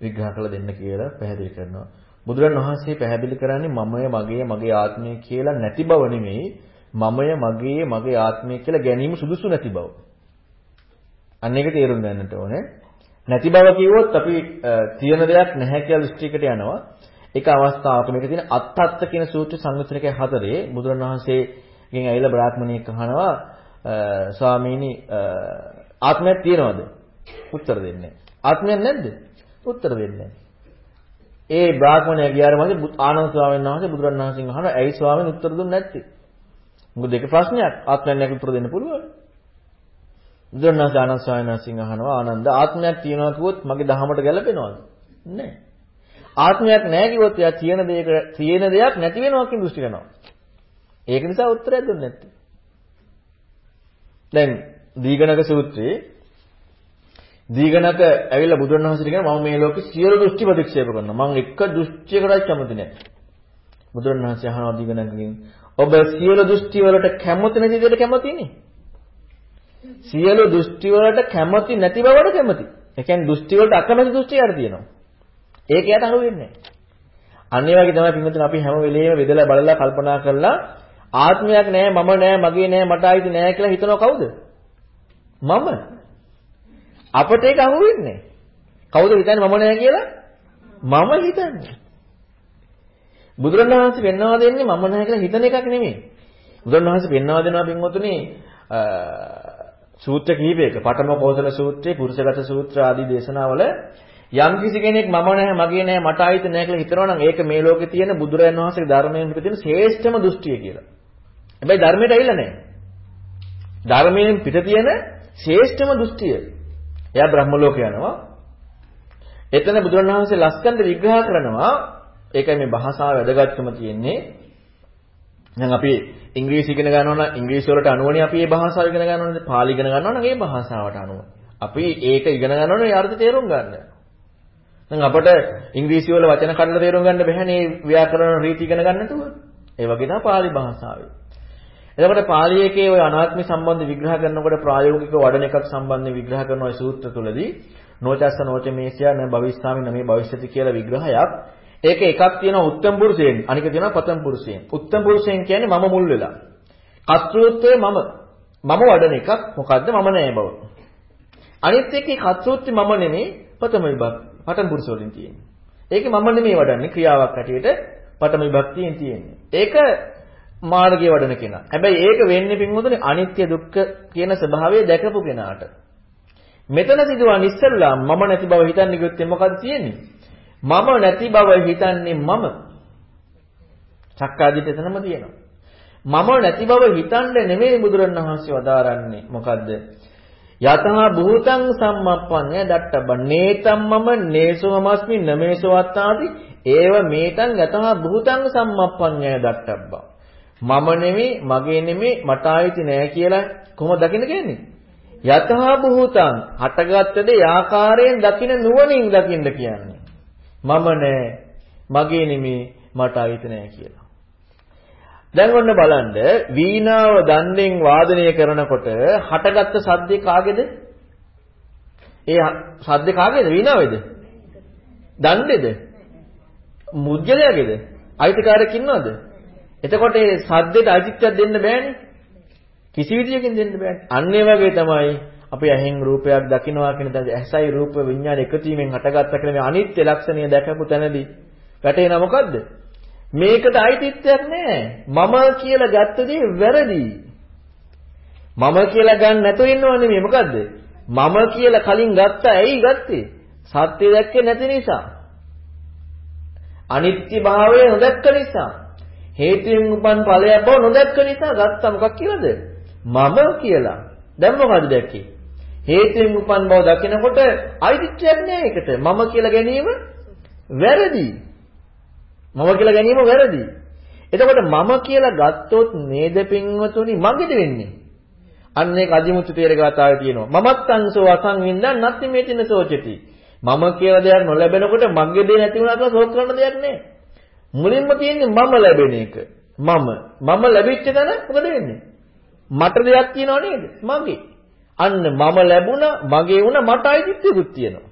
විග්‍රහ කරලා දෙන්න කියලා පැහැදිලි කරනවා. බුදුරණවහන්සේ පැහැදිලි කරන්නේ මමය මගේ මගේ ආත්මය කියලා නැති බව නෙමෙයි මමය මගේ මගේ ආත්මය කියලා ගැනීම සුදුසු නැති බව. අන්න ඒක තේරුම් ගන්නට ඕනේ. නැති බව කිව්වොත් අපි තියෙන දෙයක් නැහැ කියලා දෘෂ්ටියකට යනවා. ඒක අවස්ථාවක මේක තියෙන අත්තත්ත කියන සූත්‍ර සංයුත්නිකය හතරේ බුදුරණවහන්සේ ගෙන් ඇවිල්ලා බ්‍රාහ්මණයෙක් අහනවා ස්වාමීනි ආත්මයක් තියනවද? උත්තර දෙන්නේ ආත්මයක් නැද්ද? උත්තර දෙන්නේ ඒ බ්‍රාහ්මණයා ගියාට පස්සේ ආනන්ද ස්වාමීන් වහන්සේ බුදුරණවහන්සේගෙන් අහනවා ඇයි ස්වාමීන් උත්තර දුන්නේ නැත්තේ? මොකද දෙක ප්‍රශ්නයක් ආත්මයක් නැති උත්තර දෙන්න පුළුවන්. බුදුරණවහන්සේ ආනන්ද ස්වාමීන් වහන්සේගෙන් අහනවා ආනන්ද ආත්මයක් තියනවා කිව්වොත් මගේ දහමට ගැලපෙනවද? නැහැ. ආත්මයක් නැහැ කිව්වොත් එයා තියෙන දෙයක තියෙන දෙයක් නැති වෙනවා කියන දෘෂ්ටි කරනවා. ඒක නිසා උත්තරයක් දුන්නේ නැත්තේ. දැන් දීඝනක සූත්‍රයේ දීගණක ඇවිල්ලා බුදුන් වහන්සේට කියනවා මම මේ ලෝකේ සියලු දෘෂ්ටි ප්‍රතික්ෂේප කරනවා. මම එක දෘෂ්ටියකටවත් කැමති නැහැ. බුදුන් වහන්සේ අහනවා දීගණකගෙන් ඔබ සියලු දෘෂ්ටි වලට කැමති නැති දෙයට කැමතිනේ. සියලු දෘෂ්ටි වලට කැමති නැති බවට කැමති. ඒ කියන්නේ දෘෂ්ටි වලට අකමැති දෘෂ්ටියක් තියෙනවා. ඒක යට අහු වෙන්නේ නැහැ. අනිත් වගේ තමයි පින්වතුනි අපි හැම වෙලෙම විදලා බලලා කල්පනා කරලා ආත්මයක් නැහැ මම නැහැ මගේ නැහැ මට ආයිති නැහැ කියලා හිතනව කවුද? මම. අපට ඒක අහු වෙන්නේ. කවුද හිතන්නේ මම නෑ කියලා? මම හිතන්නේ. බුදුරණවහන්සේ පෙන්වා දෙන්නේ මම නෑ කියලා හිතන එකක් නෙමෙයි. බුදුරණවහන්සේ පෙන්වා දෙනවා පින්වතුනි සූත්‍ර කීපයක පඨම කෝසල සූත්‍රය, පුරුෂගත සූත්‍ර ආදී දේශනාවල යම් කිසි කෙනෙක් මම නැහැ මගේ නැහැ මට ආයිත් නැහැ කියලා හිතනවා නම් ඒක මේ ලෝකේ තියෙන බුදුරජාණන් වහන්සේගේ ධර්මයෙන් පිටින් ශ්‍රේෂ්ඨම දෘෂ්ටිය කියලා. හැබැයි ධර්මයට ඇවිල්ලා නැහැ. ධර්මයෙන් පිට තියෙන ශ්‍රේෂ්ඨම දෘෂ්ටිය. එයා බ්‍රහ්ම ලෝක යනවා. එතන බුදුරණවහන්සේ ලස්සනට විග්‍රහ කරනවා. ඒකයි මේ භාෂාව වැදගත්කම තියෙන්නේ. දැන් අපි ඉංග්‍රීසි ඉගෙන ගන්නවා නම් ඉංග්‍රීසි වලට අනුවනේ අපි මේ භාෂාව ඉගෙන ගන්නවනේ. පාලි ඉගෙන ගන්නවා නම් ඒ භාෂාවට අනුව. අපි ඒක ඉගෙන ගන්නවනේ අර්ථ තේරුම් ගන්න. දැන් අපට ඉංග්‍රීසි වල වචන කඩලා තේරුම් ගන්න බැහැනේ ව්‍යාකරණ රීති ඉගෙන ගන්න නැතුව. ඒ වගේ තමයි පාලි භාෂාවේ. එතකොට පාළියකේ ওই අනාත්ම සම්බන්ධ විග්‍රහ කරනකොට ප්‍රායෝගික වඩන එකක් සම්බන්ධ විග්‍රහ කරන ওই සූත්‍ර තුලදී නෝචස්ස නෝචමේසියා න භවිස්සාමි නමේ භවිෂ්‍යති කියලා විග්‍රහයක්. ඒක එකක් තියෙනවා උත්තම් පුරුෂයෙන්, අනික තියෙනවා පතම් පුරුෂයෙන්. උත්තම් පුරුෂයෙන් කියන්නේ මම මුල් වෙලා. කර්තෘත්වය මම. මම වඩන එකක් මොකද්ද මම නෑ බව. අනිත් එකේ කර්තෘත්වය මම නෙමේ පතම විභක්ති. පතම් පුරුෂ වලින් තියෙන්නේ. ඒකේ මම නෙමේ වඩන්නේ ක්‍රියාවක් හැටියට පතම විභක්තියෙන් තියෙන්නේ. ඒක මාර්ගය වඩන කෙනා. හැබැයි ඒක වෙන්නේ පින්වතුනි අනිත්‍ය දුක්ඛ කියන ස්වභාවය දැකපු කෙනාට. මෙතන සිදුවන ඉස්සෙල්ලා මම නැති බව හිතන්නේ කිව්වොත් මොකද තියෙන්නේ? මම නැති බව හිතන්නේ මම. චක්කාදිට එතනම තියෙනවා. මම නැති බව හිතන්නේ නෙමෙයි බුදුරණවහන්සේ වදාරන්නේ. මොකද්ද? යතහ භූතං සම්මප්පඤ්ඤ දට්ඨබ නේතම් මම නේසෝමස්මි නමේසෝ අත්තාදි ඒව මේතං යතහ භූතං සම්මප්පඤ්ඤ දට්ඨබ්බා මම නෙමෙයි මගේ නෙමෙයි මට ආйти නෑ කියලා කොහොම දකින්න කියන්නේ? යතහා භූතං හටගත්ත දේ ආකාරයෙන් දකින නුවණින් දකින්න කියන්නේ. මම නෑ මගේ නෙමෙයි මට ආйти නෑ කියලා. දැන් ඔන්න බලන්න වීණාව දණ්ඩෙන් වාදනය කරනකොට හටගත්ත සද්දේ කාගේද? ඒ සද්දේ කාගේද? වීණාවේද? දණ්ඩේද? මුද්ගලයාගේද? අයිතිකාරයෙක් ඉන්නවද? එතකොට ඒ සද්දෙට අයිතිත්වයක් දෙන්න බෑනේ. කිසි විදියකින් දෙන්න බෑනේ. අන්න ඒ වගේ තමයි අපි ඇහෙන් රූපයක් දකිනවා කියන දේ ඇසයි රූප විඥාන එකතු වීමෙන් හටගත්ත කියලා මේ අනිත්‍ය ලක්ෂණය දැකපු තැනදී වැටෙන මොකද්ද? මේකට අයිතිත්වයක් නෑ. මම කියලා ගත්ත දේ වැරදි. මම කියලා ගන්න නැතුව ඉන්නව නෙමෙයි මොකද්ද? මම කියලා කලින් ගත්තා ඇයි ගත්තේ? සත්‍ය දැක්කේ නැති නිසා. අනිත්‍ය භාවය නොදැක්ක නිසා. හේතුයෙන් උපන් ඵලයක් බව නොදැක්ක නිසා ගත්තා මොකක් කියලාද? මම කියලා. දැන් මොකද දැක්කේ? හේතුයෙන් උපන් බව දකිනකොට අයිතිත්වයක් නෑ ඒකට. මම කියලා ගැනීම වැරදි. මම කියලා ගැනීම වැරදි. එතකොට මම කියලා ගත්තොත් නේද පින්වතුනි මගේද වෙන්නේ? අන්න ඒක අදිමුතු තේරගතාවේ තියෙනවා. මමත්තංසෝ අසංවින්දන් නැත්නම් මේ තින සෝචති. මම කියලා දෙයක් නොලැබෙනකොට මගේ දේ නැති වුණා කියලා සෝත් කරන්න දෙයක් නෑ. මුලින්ම තියෙන්නේ මම ලැබෙන එක. මම මම ලැබිච්ච තැන මොකද වෙන්නේ? මට දෙයක් තියෙනව නේද? මගේ. අන්න මම ලැබුණා, මගේ වුණා, මට අයිතිත්වයක්ත් තියෙනවා.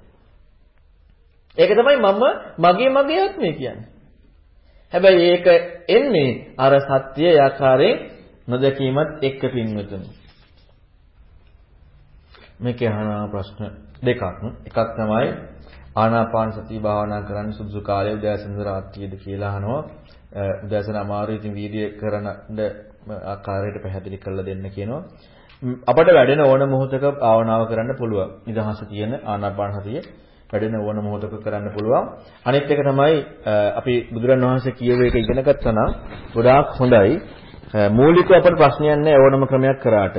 ඒක තමයි මම මගේ මගේ ආත්මය කියන්නේ. හැබැයි ඒක එන්නේ අර සත්‍ය ආකාරයෙන් නොදැකීමත් එක්ක පින්වතුනි. මේකේ අහන ප්‍රශ්න දෙකක්. එකක් තමයි ආනාපාන සතිය භාවනා කරන්න සුදුසු කාලය උදෑසන රාත්‍රියේද කියලා අහනවා. උදෑසන අමාරු ඉතින් වීර්ය කරනද ආකාරයට පැහැදිලි කරලා දෙන්න කියනවා. අපට වැඩෙන ඕන මොහොතක භාවනාව කරන්න පුළුවන්. නිදහස තියෙන ආනාපාන සතිය වැඩෙන ඕන මොහොතක කරන්න පුළුවන්. අනිත් එක තමයි අපි බුදුරන් වහන්සේ කියව එක ඉගෙන ගත්තා නම් ගොඩාක් හොඳයි. මූලිකව අපට ප්‍රශ්නයක් නැහැ ඕනම ක්‍රමයක් කරාට.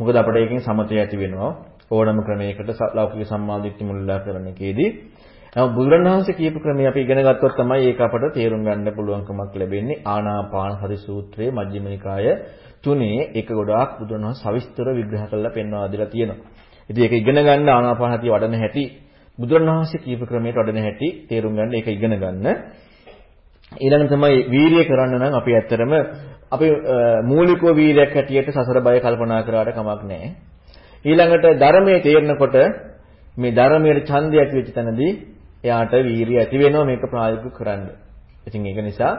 මොකද අපිට ඒකෙන් සමතය ඇති වෙනවා. ඕනම ක්‍රමයකට ලෞකික සම්මාදිට්ඨි මුල්ලා කරන එකේදී නමුත් බුදුරණවහන්සේ කියපු ක්‍රමය අපි ඉගෙන ගත්තොත් තමයි ඒක අපට තේරුම් ගන්න පුළුවන්කමක් ලැබෙන්නේ ආනාපාන හරි සූත්‍රයේ මජ්ක්‍ධිම නිකාය තුනේ ඒක ගොඩාක් බුදුරණවහන්සේ සවිස්තර විග්‍රහ කරලා පෙන්වා දීලා තියෙනවා. ඉතින් ඒක ඉගෙන ගන්න ආනාපාන හතිය වඩන හැටි බුදුරණවහන්සේ කියපු ක්‍රමයට වඩන හැටි තේරුම් ගන්න ඒක ඉගෙන ගන්න. ඊළඟ තමයි වීරිය කරන්න නම් අපි ඇත්තටම අපි මූලිකව වීරයක් හැටියට සසර බය කල්පනා කරාට කමක් නැහැ. ඊළඟට ධර්මයේ තේරෙනකොට මේ ධර්මයේ ඡන්දය ඇති වෙච්ච තැනදී එයාට වීරිය ඇති වෙනවා මේක ප්‍රායෝගික කරන්න. ඉතින් ඒක නිසා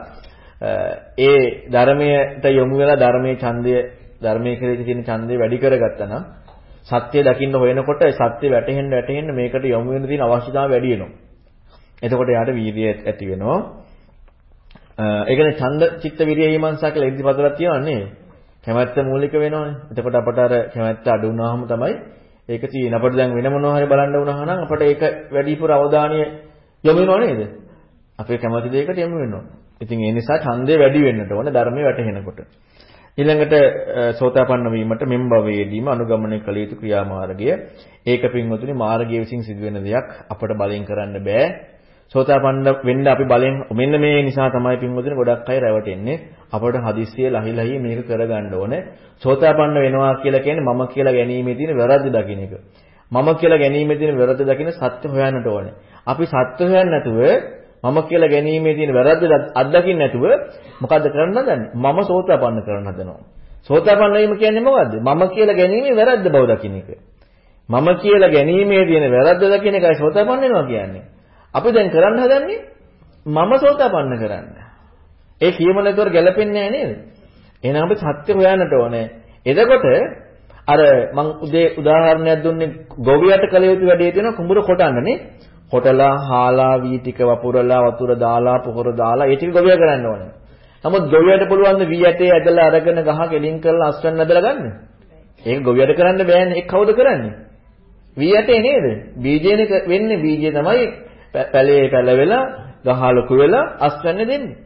ඒ ධර්මයට යොමු වෙලා ධර්මයේ ඡන්දය ධර්මයේ කෙරෙහි තියෙන ඡන්දය වැඩි කරගත්තා නම් සත්‍ය දකින්න හොයනකොට සත්‍ය වැටහෙන්න වැටහෙන්න මේකට යොමු වෙන්න තියෙන අවශ්‍යතාවය වැඩි වෙනවා. එතකොට එයාට වීරිය ඇති වෙනවා. ඒ කියන්නේ ඡන්ද චිත්ත විරිය ඊමන්සා කියලා ඉදිරිපදලා තියෙනවා නේද? කැමැත්ත මූලික වෙනවනේ. එතකොට අපට අර කැමැත්ත අඩු වුණාම තමයි ඒක තියෙන. අපිට දැන් වෙන මොනවා හරි බලන්න වුණා නම් අපිට ඒක වැඩිපුර අවධානය යොමු වෙනව නේද? අපේ කැමති දෙයකට යොමු වෙනවා. ඉතින් ඒ නිසා ඡන්දය වැඩි වෙන්නට ඕන ධර්මයේ වැටහෙනකොට. ඊළඟට සෝතාපන්න වීමට මෙම් භවයේදීම අනුගමනය කළ යුතු ක්‍රියාමාර්ගය ඒක පින්වතුනි මාර්ගය විසින් සිදුවෙන දෙයක් අපට බලෙන් කරන්න බෑ සෝතාපන්න වෙන්න අපි බලෙන් මෙන්න මේ නිසා තමයි පින්වතුනි ගොඩක් අය රැවටෙන්නේ. අපට හදිස්සිය ලහි ලහි මේක කරගන්න ඕනේ. සෝතාපන්න වෙනවා කියලා කියන්නේ මම කියලා ගැනීමේ තියෙන වැරද්ද දකින්න එක. මම කියලා ගැනීමේ තියෙන වැරද්ද දකින්න සත්‍ය හොයන්නට ඕනේ. අපි සත්‍ය හොයන්නේ නැතුව මම කියලා ගැනීමේ තියෙන වැරද්ද අත්දකින්න නැතුව මොකද්ද කරන්න හදන්නේ? මම සෝතාපන්න කරන්න හදනවා. සෝතාපන්න වීම කියන්නේ මොකද්ද? මම කියලා ගැනීමේ වැරද්ද බව දකින්න එක. මම කියලා ගැනීමේ තියෙන වැරද්ද දකින්න එකයි සෝතාපන්න වෙනවා කියන්නේ. අපි දැන් කරන්න හදන්නේ මම සෝතාපන්න කරන්න. ඒ කියමන ඒතර ගැලපෙන්නේ නැහැ නේද? එහෙනම් අපි සත්‍ය හොයන්නට ඕනේ. එතකොට අර මං උදේ උදාහරණයක් දුන්නේ ගොවියට කළ යුතු වැඩේ තියෙන කුඹුර කොටන්නනේ. කොටලා, හාලා, වී ටික වපුරලා, වතුර දාලා, පොහොර දාලා ඒ ටික ගොවිය කරන්න ඕනේ. නමුත් ගොවියට පුළුවන් ද වී ඇටේ ඇදලා අරගෙන ගහ කෙලින් කරලා අස්වැන්න ඇදලා ගන්න? ඒක ගොවියට කරන්න බෑනේ. ඒක කවුද කරන්නේ? වී ඇටේ නේද? බීජේනේ වෙන්නේ බීජේ තමයි පැලේ පැලවෙලා ගහ ලොකු වෙලා අස්වැන්න දෙන්නේ.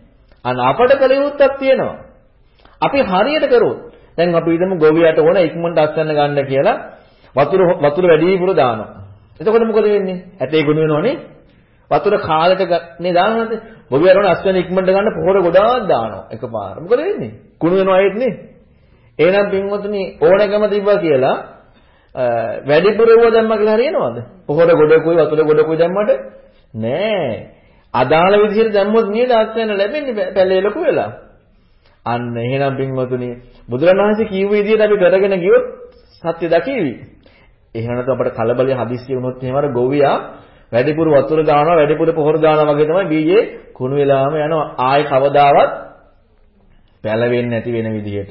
අන්න අපට කළ යුත්තක් තියෙනවා. අපි හරියට කරොත් දැන් අපි හිතමු ගොවියට ඕන ඉක්මනට අස්වැන්න ගන්න කියලා වතුර වතුර වැඩිපුර දානවා. එතකොට මොකද වෙන්නේ? ඇටේ ගුණ වෙනවනේ. වතුර කාලෙට නේ දානවද? ගොවියට ඕන අස්වැන්න ඉක්මනට ගන්න පොහොර ගොඩාක් දානවා එකපාර. මොකද වෙන්නේ? කුණු වෙනවා ඒත් නේ. එහෙනම් පින්වතුනි ඕනකම තිබ්බා කියලා වැඩිපුර වුව දැම්මා කියලා හරියනවද? පොහොර ගොඩකුයි වතුර ගොඩකුයි දැම්මට නෑ. අදාළ විදිහට දැම්මොත් නේද අස්වැන්න ලැබෙන්නේ පැලේ ලොකු වෙලා. අන්න එහෙනම් පින්වතුනි බුදුරණවහන්සේ කියුව විදිහට අපි කරගෙන ගියොත් සත්‍ය දකිවි. එහෙම නැත්නම් අපට කලබලයේ හදිස්සිය වුණොත් එහෙම අර ගොවියා වැඩිපුර වතුර දානවා වැඩිපුර පොහොර දානවා වගේ තමයි බීජේ කුණු වෙලාම යනවා ආයේ කවදාවත් පැලවෙන්නේ නැති වෙන විදිහට.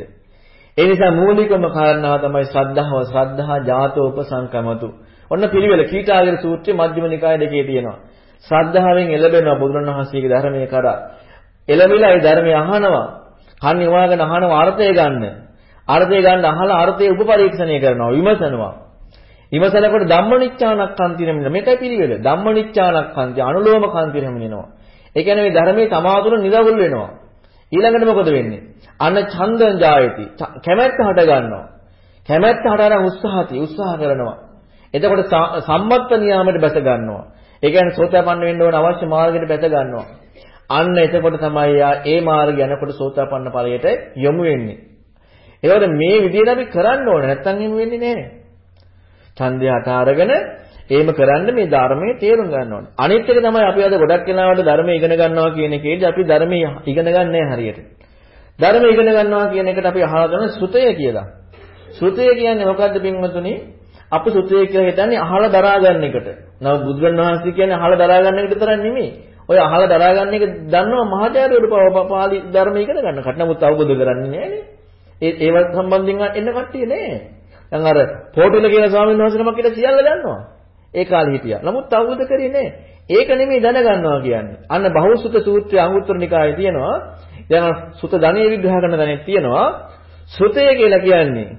ඒ නිසා මූලිකම කාරණාව තමයි ශ්‍රද්ධාව. ශ්‍රද්ධා ජාතෝපසංකමතු. ඔන්න පිළිවෙල කීටාගිර සූත්‍රයේ මධ්‍යම නිකාය දෙකේ තියෙනවා. ශ්‍රද්ධාවෙන් එළබෙනවා බුදුරණවහන්සේගේ ධර්මයේ කරා. එළමිලා ඒ ධර්මය අහනවා. කන් යවාගෙන අහනවා අර්ථය ගන්න. අර්ථය ගන්න අහලා අර්ථය උපපරීක්ෂණය කරනවා විමසනවා. විමසනකොට ධම්මනිච්ඡානක්ඛන්ති නමින මේකයි පිළිවෙල. ධම්මනිච්ඡානක්ඛන්ති අනුලෝම කන්ති නමිනවා. ඒ කියන්නේ මේ ධර්මයේ තමාතුර නිරවුල් වෙනවා. ඊළඟට මොකද වෙන්නේ? අන ඡන්දං ජායති. කැමැත්ත හට ගන්නවා. කැමැත්ත හට උත්සාහති උත්සාහ කරනවා. එතකොට සම්මත්ත නියාමයට බැස ගන්නවා. ඒ කියන්නේ සෝතාපන්න වෙන්න ඕන අවශ්‍ය මාර්ගයට බැස ගන්නවා. අන්න එතකොට තමයි යා ඒ මාර්ගය යනකොට සෝතාපන්න ඵලයට යොමු වෙන්නේ. ඒවල මේ විදිහට අපි කරන්න ඕනේ නැත්නම් එහෙම වෙන්නේ නැහැ. ඡන්දය හට අරගෙන එහෙම කරන්න මේ ධර්මයේ තේරුම් ගන්න ඕනේ. අනිත් එක තමයි අපි අද ගොඩක් වෙලාවට ධර්මය ඉගෙන ගන්නවා කියන එකේදී අපි ධර්මය ඉගෙන ගන්නෑ හරියට. ධර්මය ඉගෙන ගන්නවා කියන එකට අපි අහලා ගන්න සුතය කියලා. සුතය කියන්නේ මොකද්ද පින්වතුනි? අපි සුතේ කියලා හිතන්නේ අහලා දරා ගන්න එකට. නම බුදුරන් වහන්සේ කියන්නේ අහලා දරා ගන්න එකට විතරක් නෙමෙයි. ඔය අහලා දරා ගන්න එක දන්නවා මහාචාර්යවරු පාලි ධර්ම ඉගෙන ගන්න කට නමුත් අවබෝධ කරන්නේ නෑනේ. ඒ ඒවත් සම්බන්ධයෙන් එන්න කට්ටිය නෑ. දැන් අර පොටුල කියන ස්වාමීන් වහන්සේ නමක් කියලා සියල්ල දන්නවා. ඒ කාලේ හිටියා. නමුත් අවබෝධ කරේ නෑ. ඒක නෙමෙයි දැනගන්නවා කියන්නේ. අන්න බහුසුත සූත්‍රයේ අංගුත්තර නිකායේ තියෙනවා. දැන් සුත ධනෙ විග්‍රහ කරන දැනෙත් තියෙනවා. සුතය කියලා කියන්නේ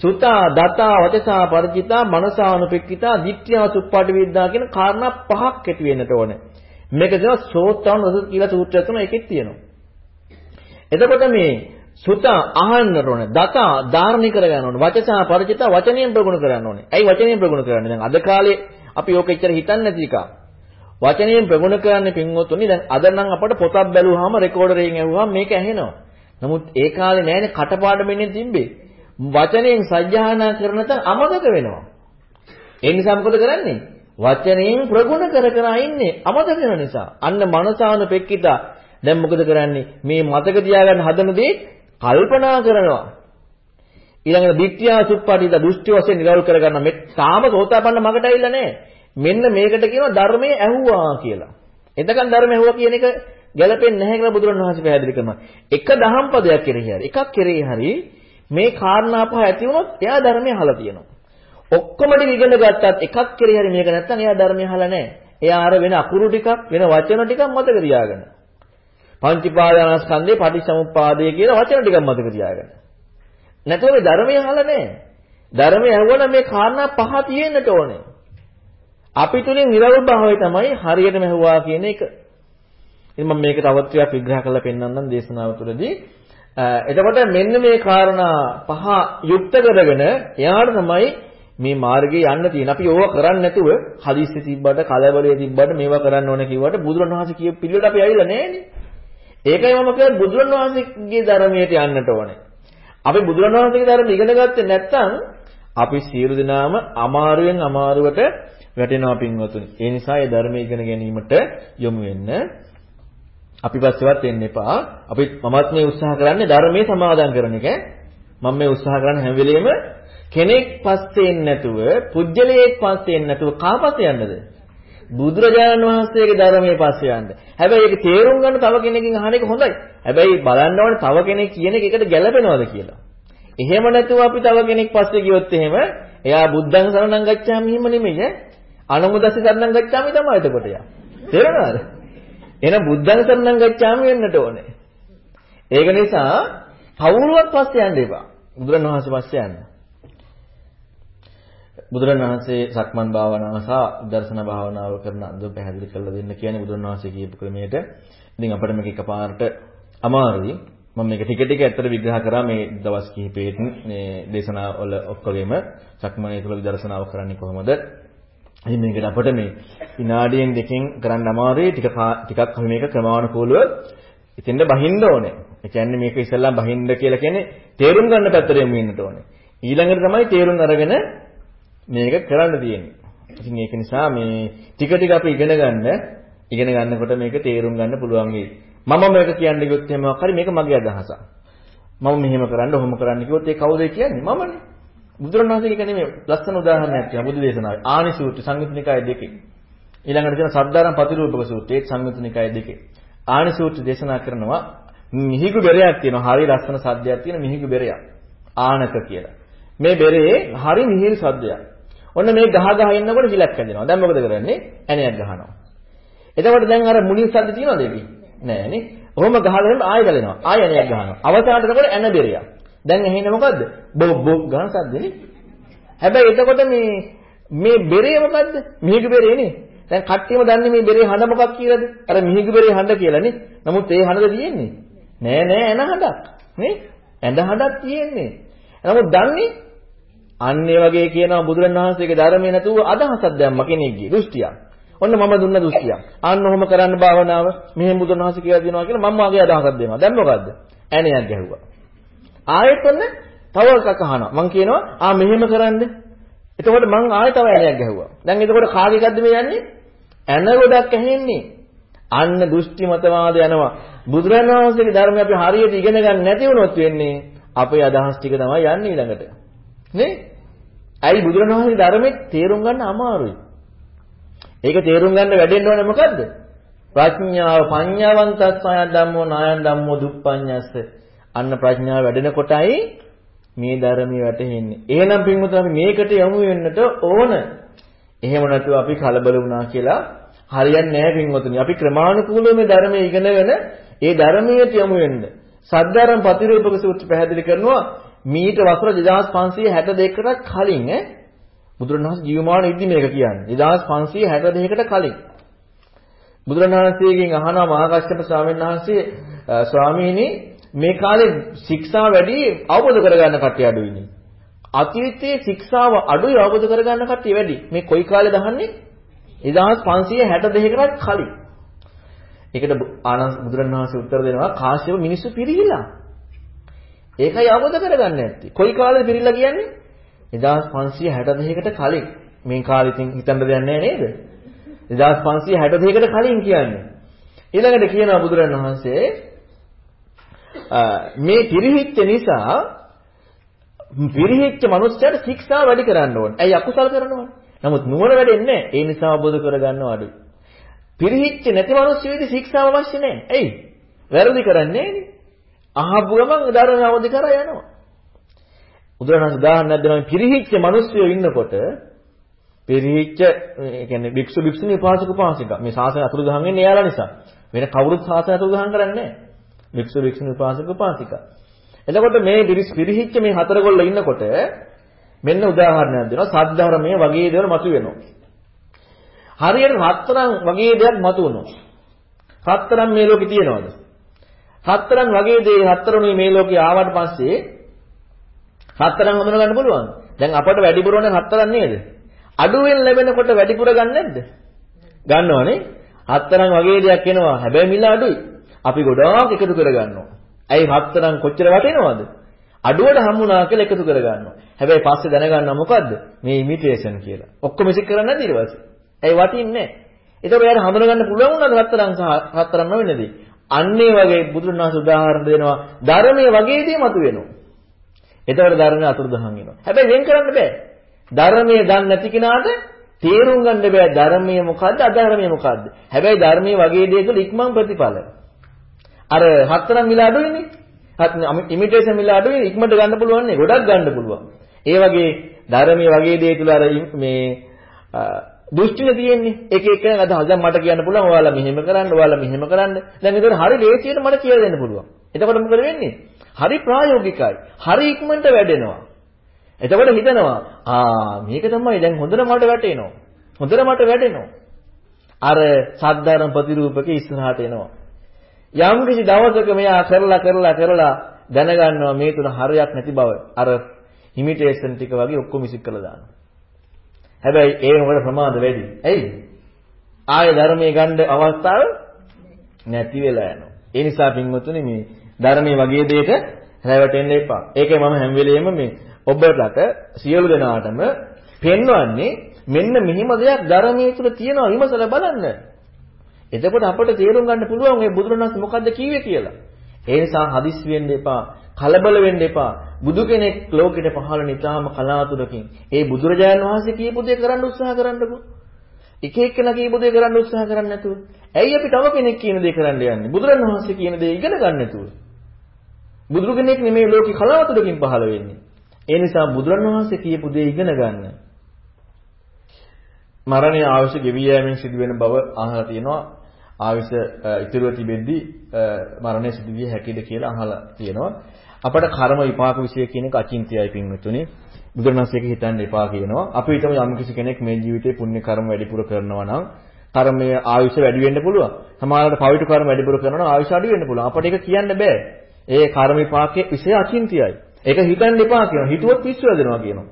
සුතා, දතා, වචසා, පරිචිතා, මනසානුපෙක්කිතා, දිට්ඨියා, සුප්පාටි විද්‍යා කියන කාරණා පහක් ඇති වෙන්නට ඕනේ. මේක තමයි සෝත්තාන රස කියලා සූත්‍රය තුන එකෙත් තියෙනවා. එතකොට මේ සුත අහන්න ඕනේ. දතා ධාරණය කරගන්න ඕනේ. වචසා පරිචිතා වචනයෙන් ප්‍රගුණ කරන්න ඕනේ. ඇයි වචනයෙන් ප්‍රගුණ කරන්නේ? දැන් අද කාලේ අපි ඕක එච්චර හිතන්නේ නැති එක. වචනයෙන් ප්‍රගුණ කරන්නේ පින්වතුනි දැන් අද නම් අපට පොතක් බැලුවාම රෙකෝඩරයෙන් ඇහුවාම මේක ඇහෙනවා. නමුත් ඒ කාලේ නෑනේ කටපාඩමෙන් තිබ්බේ. වචනයෙන් සජ්ජායනා කරන තර අමතක වෙනවා. ඒ නිසා මොකද කරන්නේ? වචනයෙන් ප්‍රගුණ කර කර ඉන්නේ අමතක වෙන නිසා. අන්න මනසාන පෙක්කිතා දැන් මොකද කරන්නේ? මේ මතක තියාගන්න හදන දේ කල්පනා කරනවා. ඊළඟට දිට්ඨියා සුප්පාටිද දෘෂ්ටි වශයෙන් නිරවුල් කරගන්න මේ තාම සෝතාපන්න මගට ඇවිල්ලා නැහැ. මෙන්න මේකට කියනවා ධර්මයේ ඇහුවා කියලා. එතකන් ධර්මය ඇහුවා කියන එක ගැලපෙන්නේ නැහැ කියලා බුදුරණවහන්සේ පැහැදිලි කරනවා. එක දහම් පදයක් කෙරෙහි හරි එකක් කෙරෙහි හරි මේ කාරණා පහ ඇති වුණොත් එයා ධර්මය අහලා තියෙනවා. ඔක්කොම ටික ඉගෙන ගත්තත් එකක් කෙරෙහි හරි මේක නැත්තම් එයා ධර්මය අහලා නැහැ. එයා අර වෙන අකුරු ටිකක් වෙන වචන ටිකක් මතක තියාගන්න. පංචපාදානස්කන්ධේ පටිච්චසමුප්පාදය කියන වචන ටිකක් මතක තියාගන්න. නැත්නම් මේ ධර්මය අහලා නැහැ. ධර්මය ඇහුවනම් මේ කාරණා පහ තියෙන්නට ඕනේ. අපි තුලින් නිරවුල් භාවය තමයි හරියටම ඇහුවා කියන එක. ඉතින් මම මේක තවත් ටිකක් විග්‍රහ කරලා පෙන්නන්නම් දේශනාව තුළදී. එතකොට මෙන්න මේ කාරණා පහ යුක්ත කරගෙන එයාට තමයි මේ මාර්ගේ යන්න තියෙන. අපි ඕවා කරන්නේ නැතුව හදිස්සි තිබ්බට කලබලයේ තිබ්බට මේවා කරන්න ඕන කිව්වට බුදුරණවහන්සේ කියපු පිළිවෙලට අපි ඇවිල්ලා නැහැනේ. ඒකයි මම කියන්නේ බුදුරණවහන්සේගේ ධර්මයට යන්නට ඕනේ. අපි බුදුරණවහන්සේගේ ධර්ම ඉගෙන ගත්තේ නැත්නම් අපි සියලු දෙනාම අමාරුවෙන් අමාරුවට වැටෙනවා පින්වතුනි. ඒ නිසා ඒ ධර්මය ඉගෙන ගැනීමට යොමු වෙන්න අපි පස්සෙවත් එන්න එපා. අපි මමත් මේ උත්සාහ කරන්නේ ධර්මයේ සමාදන් කරන එක. මම මේ උත්සාහ කරන්නේ හැම වෙලෙම කෙනෙක් පස්සේ එන්නේ නැතුව, පුජ්‍යලයක් පස්සේ එන්නේ නැතුව කාපස්සේ යන්නද? බුදුරජාණන් වහන්සේගේ ධර්මයේ පස්සේ යන්න. හැබැයි ඒක තේරුම් ගන්න තව කෙනකින් අහන එක හොඳයි. හැබැයි බලන්න ඕනේ තව කෙනෙක් කියන එක එකට ගැළපෙනවද කියලා. එහෙම නැතුව අපි තව කෙනෙක් පස්සේ ගියොත් එහෙම එයා බුද්ධං සරණං ගච්ඡාමි හිම නෙමෙයි ඈ. අනුමුදස්ස සරණං ගච්ඡාමි තමයි එතකොට යා. තේරෙනවද? එහෙනම් බුද්ධං සරණං ගච්ඡාමි වෙන්නට ඕනේ. ඒක නිසා කවුරුවත් පස්සේ යන්න එපා. බුදුරණවහන්සේ පස්සේ යන්න. බුදුරණවහන්සේ සක්මන් භාවනාව සහ දර්ශන භාවනාව කරන අඳුර පැහැදිලි කරලා දෙන්න කියන්නේ බුදුරණවහන්සේ කියපු ක්‍රමයට. ඉතින් අපිට මේක එකපාරට අමාරුයි. මම මේක ටික ටික ඇත්තට විග්‍රහ කරා මේ දවස් කිහිපෙත් මේ දේශනාවල ඔක්කොගෙම සක්මනේ තුල විදර්ශනාව කරන්නේ කොහොමද? ඉතින් මේකට අපිට මේ විනාඩියෙන් දෙකකින් කරන්න අමාරුයි. ටික ටිකක් අපි මේක ක්‍රමානුකූලව ඉතින්ද බහින්න ඕනේ. ඒ කියන්නේ මේක ඉස්සෙල්ලා බහින්න කියලා කියන්නේ තේරුම් ගන්න පැත්තට යමු වෙන්නට ඕනේ. ඊළඟට තමයි තේරුම් අරගෙන මේක කරන්න තියෙන්නේ. ඉතින් ඒක නිසා මේ ටික ටික අපි ඉගෙන ගන්න ඉගෙන ගන්නකොට මේක තේරුම් ගන්න පුළුවන් වෙයි. මම මේක කියන්න ගියොත් එහෙම හරි මේක මගේ අදහසක්. මම මෙහෙම කරන්න ඔහොම කරන්න කිව්වොත් ඒ කවුද කියන්නේ? මමනේ. බුදුරණවහන්සේ කියන්නේ මේ ලස්සන උදාහරණයක් තියෙනවා බුදු දේශනාවේ. ආනි සූත්‍ර සංයුත්නිකාය දෙකේ. ඊළඟට තියෙන සද්ධාරම් ප්‍රතිරූපක සූත්‍රය ඒත් සංයුත්නිකාය දෙකේ. ආනි සූත්‍ර දේශනා කරනවා මිහිගු බෙරයක් තියෙනවා. හරි ලස්සන සද්දයක් තියෙන මිහිගු බෙරයක්. ආනක කියලා. මේ බෙරේ හරි මිහිරි සද්දයක්. ඔන්න මේ ගහ ගහ ඉන්නකොට හිලක් හැදෙනවා. දැන් මොකද කරන්නේ? ඇණයක් ගහනවා. එතකොට දැන් අර මුලින් සද්ද තියනවද ඒකේ? නෑ නේ. ඔහොම ගහගෙන ආයෙ ගලනවා. ආයෙ ඇණයක් ගහනවා. අවසානට එතකොට ඇණ බෙරියක්. දැන් ඇහෙන්නේ මොකද්ද? බොබ් බොබ් ගහන සද්දනේ. හැබැයි එතකොට මේ මේ බෙරේ මොකද්ද? මිහිගු බෙරේ නේ. දැන් කට්ටියම දන්නේ මේ බෙරේ හඬ මොකක් කියලාද? අර මිහිගු බෙරේ හඬ කියලා නේ. නමුත් ඒ හඬද තියෙන්නේ? නෑ නෑ ඇණ හඬක්. නේ? ඇඳ හඬක් තියෙන්නේ. නමුත් දන්නේ අන්න ඒ වගේ කියනවා බුදුරණවහන්සේගේ ධර්මයේ නැතුව අදහසක් දැම්ම කෙනෙක්ගේ දෘෂ්ටියක්. ඔන්න මම දුන්න දෘෂ්ටියක්. අන්න ඔහොම කරන්න භාවනාව මෙහෙම බුදුරණවහන්සේ කියලා දෙනවා කියලා මම මාගේ අදහසක් දෙනවා. දැන් මොකද්ද? ඇණයක් ගැහුවා. ආයෙත් ඔන්න තව එකක් අහනවා. මං කියනවා ආ මෙහෙම කරන්න. එතකොට මං ආයෙ තව ඇණයක් ගැහුවා. දැන් එතකොට කාගේ එකක්ද මේ යන්නේ? ඇණ ගොඩක් ඇහෙන්නේ. අන්න දෘෂ්ටි මතවාද යනවා. බුදුරණවහන්සේගේ ධර්මය අපි හරියට ඉගෙන ගන්න නැති වුණොත් වෙන්නේ අපේ අදහස් ටික තමයි යන්නේ ඊළඟට. නේ? ඇයි බුදුරණවහන්සේගේ ධර්මයේ තේරුම් ගන්න අමාරුයි. ඒක තේරුම් ගන්න වැඩෙන්න ඕනේ මොකද්ද? ප්‍රඥාව පඤ්ඤාවන්තස්සය ධම්මෝ නායන් ධම්මෝ දුප්පඤ්ඤස්ස. අන්න ප්‍රඥාව වැඩෙන කොටයි මේ ධර්මයේ වැටෙන්නේ. එහෙනම් පින්වතුනි අපි මේකට යමු වෙන්නට ඕන. එහෙම නැතුව අපි කලබල වුණා කියලා හරියන්නේ නැහැ පින්වතුනි. අපි ක්‍රමානුකූලව මේ ධර්මයේ ඉගෙනගෙන ඒ ධර්මයට යමු වෙන්න. සද්ධාරම් ප්‍රතිරූපක සූත්‍ර පැහැදිලි කරනවා මීට වසර 2562කට කලින් ඈ බුදුරණවහන්සේ ජීවමාන ඉදි මේක කියන්නේ 2562කට කලින් බුදුරණවහන්සේගෙන් අහනවා මහාකශ්‍යප ස්වාමීන් වහන්සේ ස්වාමීනි මේ කාලේ ශික්ෂා වැඩි අවබෝධ කරගන්න කට්ටිය අඩුයිනේ. අතීතයේ ශික්ෂාව අඩුයි අවබෝධ කරගන්න කට්ටිය වැඩි. මේ කොයි කාලේ දහන්නේ? 1562කට කලින්. ඒකට ආනන්ද බුදුරණවහන්සේ උත්තර දෙනවා කාශ්‍යප මිනිස්සු පිරිහිලා. ඒකයි අවබෝධ කරගන්න නැත්තේ. කොයි කාලෙද පිරිහිලා කියන්නේ? 1562කට කලින්. මේ කාලෙ ඉතින් හිතන්න දෙයක් නැහැ නේද? 1562කට කලින් කියන්නේ. ඊළඟට කියනවා බුදුරණවහන්සේ මේ පිරිහිච්ච නිසා පිරිහිච්ච මනුස්සයට ශික්ෂා වැඩි කරන්න ඕනේ. ඇයි අකුසල් කරනවනේ? නමුත් නුවණ වැඩෙන්නේ නැහැ. ඒ නිසා අවබෝධ කරගන්නව අඩුයි. පිරිහිච්ච නැති මිනිස්සුෙදි ශික්ෂාව අවශ්‍ය නැහැ. ඇයි? වැරදි කරන්නේ නෑනේ. අහපු ගමන් ධර්මය අවදි කරා යනවා. උදාහරණ උදාහරණයක් දෙනවා පිරිහිච්ච මිනිස්සුયો ඉන්නකොට පිරිහිච්ච ඒ කියන්නේ භික්ෂු භික්ෂුණී උපාසක උපාසිකා මේ ශාසනය අතුරුදහන් වෙන්නේ එයාලා නිසා. වෙන කවුරුත් ශාසනය අතුරුදහන් කරන්නේ නැහැ. භික්ෂු භික්ෂුණී උපාසක උපාසිකා. එතකොට මේ පිරිහිච්ච මේ හතරගොල්ල ඉන්නකොට මෙන්න උදාහරණයක් දෙනවා සද්ධර්මයේ වගේ දේවල් මතුවෙනවා. හරියට රත්තරන් වගේ දෙයක් මතුවෙනවා. රත්තරන් මේ ලෝකේ තියෙනවද? රත්තරන් වගේ දේ රත්තරණුයි මේ ලෝකේ ආවට පස්සේ රත්තරන් හඳුන ගන්න පුළුවන්. දැන් අපට වැඩිපුරවන්නේ රත්තරන් නේද? අඩුවෙන් ලැබෙනකොට වැඩිපුර ගන්න නැද්ද? ගන්නවනේ. රත්තරන් වගේ දෙයක් එනවා. හැබැයි මිල අඩුයි. අපි ගොඩාක් එකතු කර ගන්නවා. ඇයි රත්තරන් කොච්චර වටිනවද? අඩුවට හම්බුණා කියලා එකතු කර ගන්නවා. හැබැයි පස්සේ දැනගන්නවා මොකද්ද? මේ ඉමිටේෂන් කියලා. ඔක්කොම ඉසික් කරන්නේ නැද්ද ඊට පස්සේ? ඇයි වටින්නේ නැහැ. ඒතකොට එයාට හඳුනගන්න පුළුවන් වුණාද රත්තරන් සහ රත්තරන් නොවෙනදී? අන්නේ වගේ බුදුරණාහි උදාහරණ දෙනවා ධර්මයේ වගේ දේ මතුවෙනවා. එතකොට ධර්මයේ අතුරුදහන් වෙනවා. හැබැයි වෙන් කරන්න බෑ. ධර්මයේ දන්නේ නැති කෙනාට තේරුම් ගන්න බෑ ධර්මයේ මොකද්ද අධර්මයේ මොකද්ද. හැබැයි ධර්මයේ වගේ දේ තුළ ඉක්මන් ප්‍රතිඵල. අර හතරම් මිල අඩුයිනේ. ඉමිටේෂන් මිල අඩුයි ඉක්මනට ගන්න පුළුවන් නේ. ගොඩක් ගන්න පුළුවන්. ඒ වගේ ධර්මයේ වගේ දේ තුළ අර මේ දෘෂ්ටිනේ තියෙන්නේ. එක එක අද හදන් මට කියන්න පුළුවන් ඔයාලා මෙහෙම කරන්න, ඔයාලා මෙහෙම කරන්න. දැන් ඒතර හරි ලේසියට මට කියලා දෙන්න පුළුවන්. එතකොට මොකද වෙන්නේ? හරි ප්‍රායෝගිකයි. හරි ඉක්මනට වැඩෙනවා. එතකොට හිතනවා ආ මේක තමයි දැන් හොඳට මට වැටෙනවා. හොඳට මට වැටෙනවා. අර සද්ධාරම් ප්‍රතිරූපක ඉස්සරහට එනවා. යම් කිසි දවසක මෙයා කරලා කරලා කරලා දැනගන්නවා මේ තුන හරියක් නැති බව. අර ඉමිටේෂන් ටික වගේ ඔක්කොම ඉසික් කරලා දානවා. හැබැයි ඒ මොකට ප්‍රමාද වැඩි. ඇයි? ආයේ ධර්මයේ ගන්න අවස්ථාව නැති වෙලා යනවා. ඒ නිසා පින්වතුනි මේ ධර්මයේ වගේ දෙයක රැවටෙන්න එපා. ඒකයි මම හැම වෙලෙම මේ ඔබලට සියලු දෙනාටම පෙන්වන්නේ මෙන්න මෙහිම දෙයක් ධර්මයේ තුල තියෙනවා විමසලා බලන්න. එතකොට අපට තේරුම් ගන්න පුළුවන් මේ බුදුරණස් මොකද්ද කිව්වේ කියලා. ඒ නිසා හදිස්සි වෙන්න එපා. කලබල වෙන්න එපා. බුදු කෙනෙක් ලෝකෙට පහළ නිතාම කලාතුරකින්. ඒ බුදුරජාණන් වහන්සේ කියපු දේ කරන්න උත්සාහ කරන්නකෝ. එක එක්කෙනා කියපු දේ කරන්න උත්සාහ කරන්නේ නැතුව. ඇයි අපි තව කෙනෙක් කියන දේ කරන්න යන්නේ? බුදුරජාණන් වහන්සේ කියන දේ ඉගෙන ගන්න නැතුව. බුදු කෙනෙක් නෙමෙයි ලෝකේ කලාතුරකින් පහළ වෙන්නේ. ඒ නිසා බුදුරජාණන් වහන්සේ කියපු දේ ඉගෙන ගන්න. මරණය අවශ්‍ය ගෙවි යෑමෙන් සිදුවෙන බව අහලා තියෙනවා. ආවිස ඉතිරුව තිබෙද්දී මරණය සිදුවිය හැකිද කියලා අහලා තියෙනවා. අපට කර්ම විපාක විශ්ය කියන එක අචින්තයයි පින්වතුනි. බුදුරණස්සේක හිතන්න එපා කියනවා. අපි හිතමු යම් කිසි කෙනෙක් මේ ජීවිතේ පුණ්‍ය කර්ම වැඩිපුර කරනවා නම් කර්මයේ ආයුෂ වැඩි වෙන්න පුළුවන්. සමහරවිට පවිතු කර්ම වැඩිපුර කරනවා නම් ආයුෂ අඩු වෙන්න පුළුවන්. අපට ඒක කියන්න බෑ. ඒ කර්ම විපාකයේ විෂය අචින්තයයි. ඒක හිතන්න එපා කියනවා. හිතුවොත් පිස්සු වැදෙනවා කියනවා.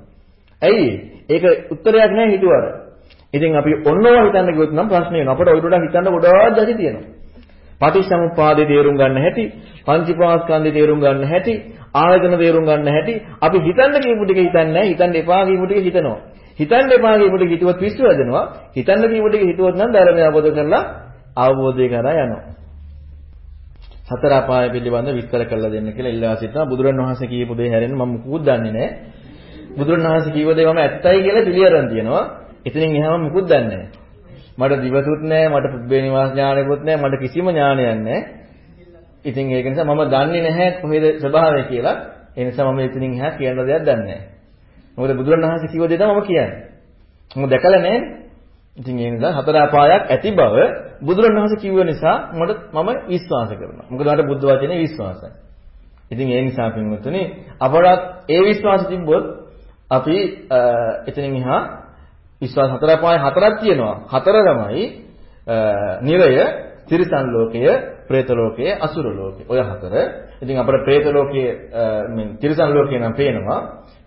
ඇයි? ඒක උත්තරයක් නෑ හිතුවට. ඉතින් අපි ඔන්නව හිතන්න ගියොත් නම් ප්‍රශ්නේ වෙනවා. අපට ඔය වඩා හිතන්න ගොඩාක් දැසි තියෙනවා. පටිච්චසමුප්පාදේ තේරුම් ගන්න හැටි, පංචීපාස්කන්ධේ තේරුම් ගන්න හැටි, ආයතන තේරුම් ගන්න හැටි, අපි හිතන්න කියපු ටික හිතන්නේ නැහැ, හිතන්න එපා කියපු ටික හිතනවා. හිතන්න එපා කියපු ටික හිතුවත් පිස්සු වැදෙනවා. හිතන්න කියපු ටික හිතුවොත් නම් ධර්මය අවබෝධ කරලා අවබෝධය කරා යනවා. සතර අපාය පිළිබඳ විස්තර කරලා දෙන්න කියලා ඉල්ලා සිටිනවා. බුදුරණවහන්සේ කියපු දේ හැරෙන්න මම මුකුත් දන්නේ නැහැ. බුදුරණවහන්සේ කියව දේ මම ඇත්තයි කියලා පිළිඅරන් තියෙනවා. එතනින් එහාම මුකුත් දන්නේ නැහැ. මට දිවසුත් නැහැ, මට පුබ්බේ නිවාස ඥානෙකුත් නැහැ, මට කිසිම ඥානයක් නැහැ. ඉතින් ඒක නිසා මම දන්නේ නැහැ කොහෙද ස්වභාවය කියලා. ඒ නිසා මම එතනින් එහා කියන දෙයක් දන්නේ නැහැ. මොකද බුදුරණවහන්සේ කිව්ව දේ තමයි මම කියන්නේ. මම දැකලා නැහැ. ඉතින් ඒ නිසා හතර අපායක් ඇති බව බුදුරණවහන්සේ කිව්ව නිසා මට මම විශ්වාස කරනවා. මොකද මට බුද්ධ වචනේ විශ්වාසයි. ඉතින් ඒ නිසා පින්වතුනි අපරත් ඒ විශ්වාසය තිබ්බොත් අපි එතනින් එහා විශ්වාස හතර පාය හතරක් තියෙනවා. හතර තමයි නිරය, තිරිසන් ලෝකය, പ്രേත ලෝකය, අසුර ලෝකය. ඔය හතර. ඉතින් අපේ പ്രേත ලෝකයේ මම තිරිසන් ලෝකය නම් පේනවා.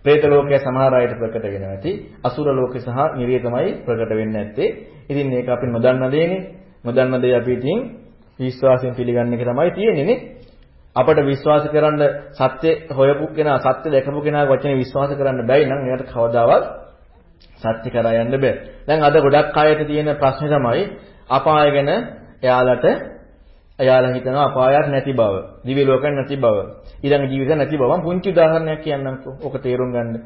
പ്രേත ලෝකය සමහර අයට ප්‍රකට වෙනවා ඇති. අසුර ලෝකය සහ නිරය තමයි ප්‍රකට වෙන්නේ නැත්තේ. ඉතින් මේක අපි නොදන්න දෙයනේ. නොදන්න දේ අපි ඉතින් විශ්වාසයෙන් පිළිගන්න එක තමයි තියෙන්නේ නේ. අපට විශ්වාස කරන්න සත්‍ය හොයපු කෙනා සත්‍ය දැකපු කෙනා වචනේ විශ්වාස කරන්න බැයි නම් එයාට කවදාවත් සත්‍ය කරා යන්න බෑ. දැන් අද ගොඩක් අයට තියෙන ප්‍රශ්නේ තමයි අපාය ගැන එයාලට එයාලා හිතනවා අපායක් නැති බව, දිව්‍ය ලෝකයක් නැති බව, ඊළඟ ජීවිත නැති බව. මම පුංචි උදාහරණයක් කියන්නම්කෝ. ඔක තේරුම් ගන්න.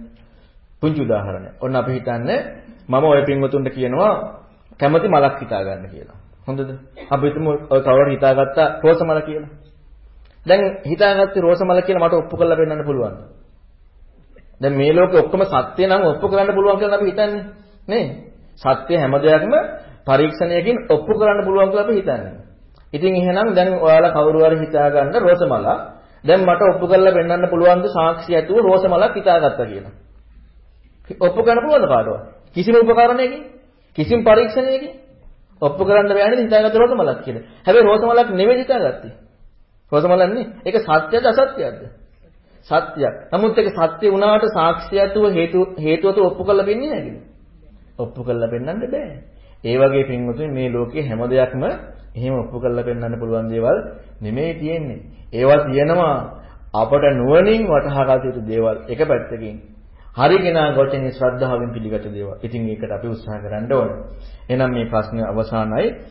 පුංචි උදාහරණයක්. ඔන්න අපි හිතන්නේ මම ඔය පින්වතුන්ට කියනවා කැමති මලක් හිතා ගන්න කියලා. හොඳද? අපි හිතමු ඔය කවුරු හිතාගත්තා රෝස මල කියලා. දැන් හිතාගත්තේ රෝස මල කියලා මට ඔප්පු කරලා පෙන්නන්න පුළුවන්. දැන් මේ ලෝකේ ඔක්කොම සත්‍ය නම් ඔප්පු කරන්න පුළුවන් කියලා අපි හිතන්නේ. නේ? සත්‍ය හැම දෙයක්ම පරීක්ෂණයකින් ඔප්පු කරන්න පුළුවන් කියලා අපි හිතන්නේ. ඉතින් එහෙනම් දැන් ඔයාලා කවුරු හරි හිතාගන්න රෝස මල දැන් මට ඔප්පු කරලා පෙන්නන්න පුළුවන් ද සාක්ෂි ඇතුව රෝස මලක් හිතාගත්තා කියලා. ඔප්පු කරන්න පුළුවන්ද කාටවත්? කිසිම උපකරණයකින් කිසිම පරීක්ෂණයකින් ඔප්පු කරන්න බෑනේ හිතාගත්ත රෝස මලක් කියලා. හැබැයි රෝස මලක් නෙවෙයි හිතාගත්තේ. රෝස මලන්නේ ඒක සත්‍යද අසත්‍යද? සත්‍යයක්. නමුත් ඒක සත්‍ය වුණාට සාක්ෂියතුව හේතු හේතුවතු ඔප්පු කරලා පෙන්නේ නැහැ නේද? ඔප්පු කරලා පෙන්වන්න බෑ. ඒ වගේ පින්වතුනි මේ ලෝකේ හැම දෙයක්ම එහෙම ඔප්පු කරලා පෙන්වන්න පුළුවන් දේවල් නෙමෙයි තියෙන්නේ. ඒවා තියෙනවා අපට නුවණින් වටහා ගත යුතු දේවල් එක පැත්තකින්. හරිගෙනා වචනේ ශ්‍රද්ධාවෙන් පිළිගත දේවල්. ඉතින් ඒකට අපි උත්සාහ කරන්න ඕනේ. එහෙනම් මේ ප්‍රශ්නේ අවසానයි.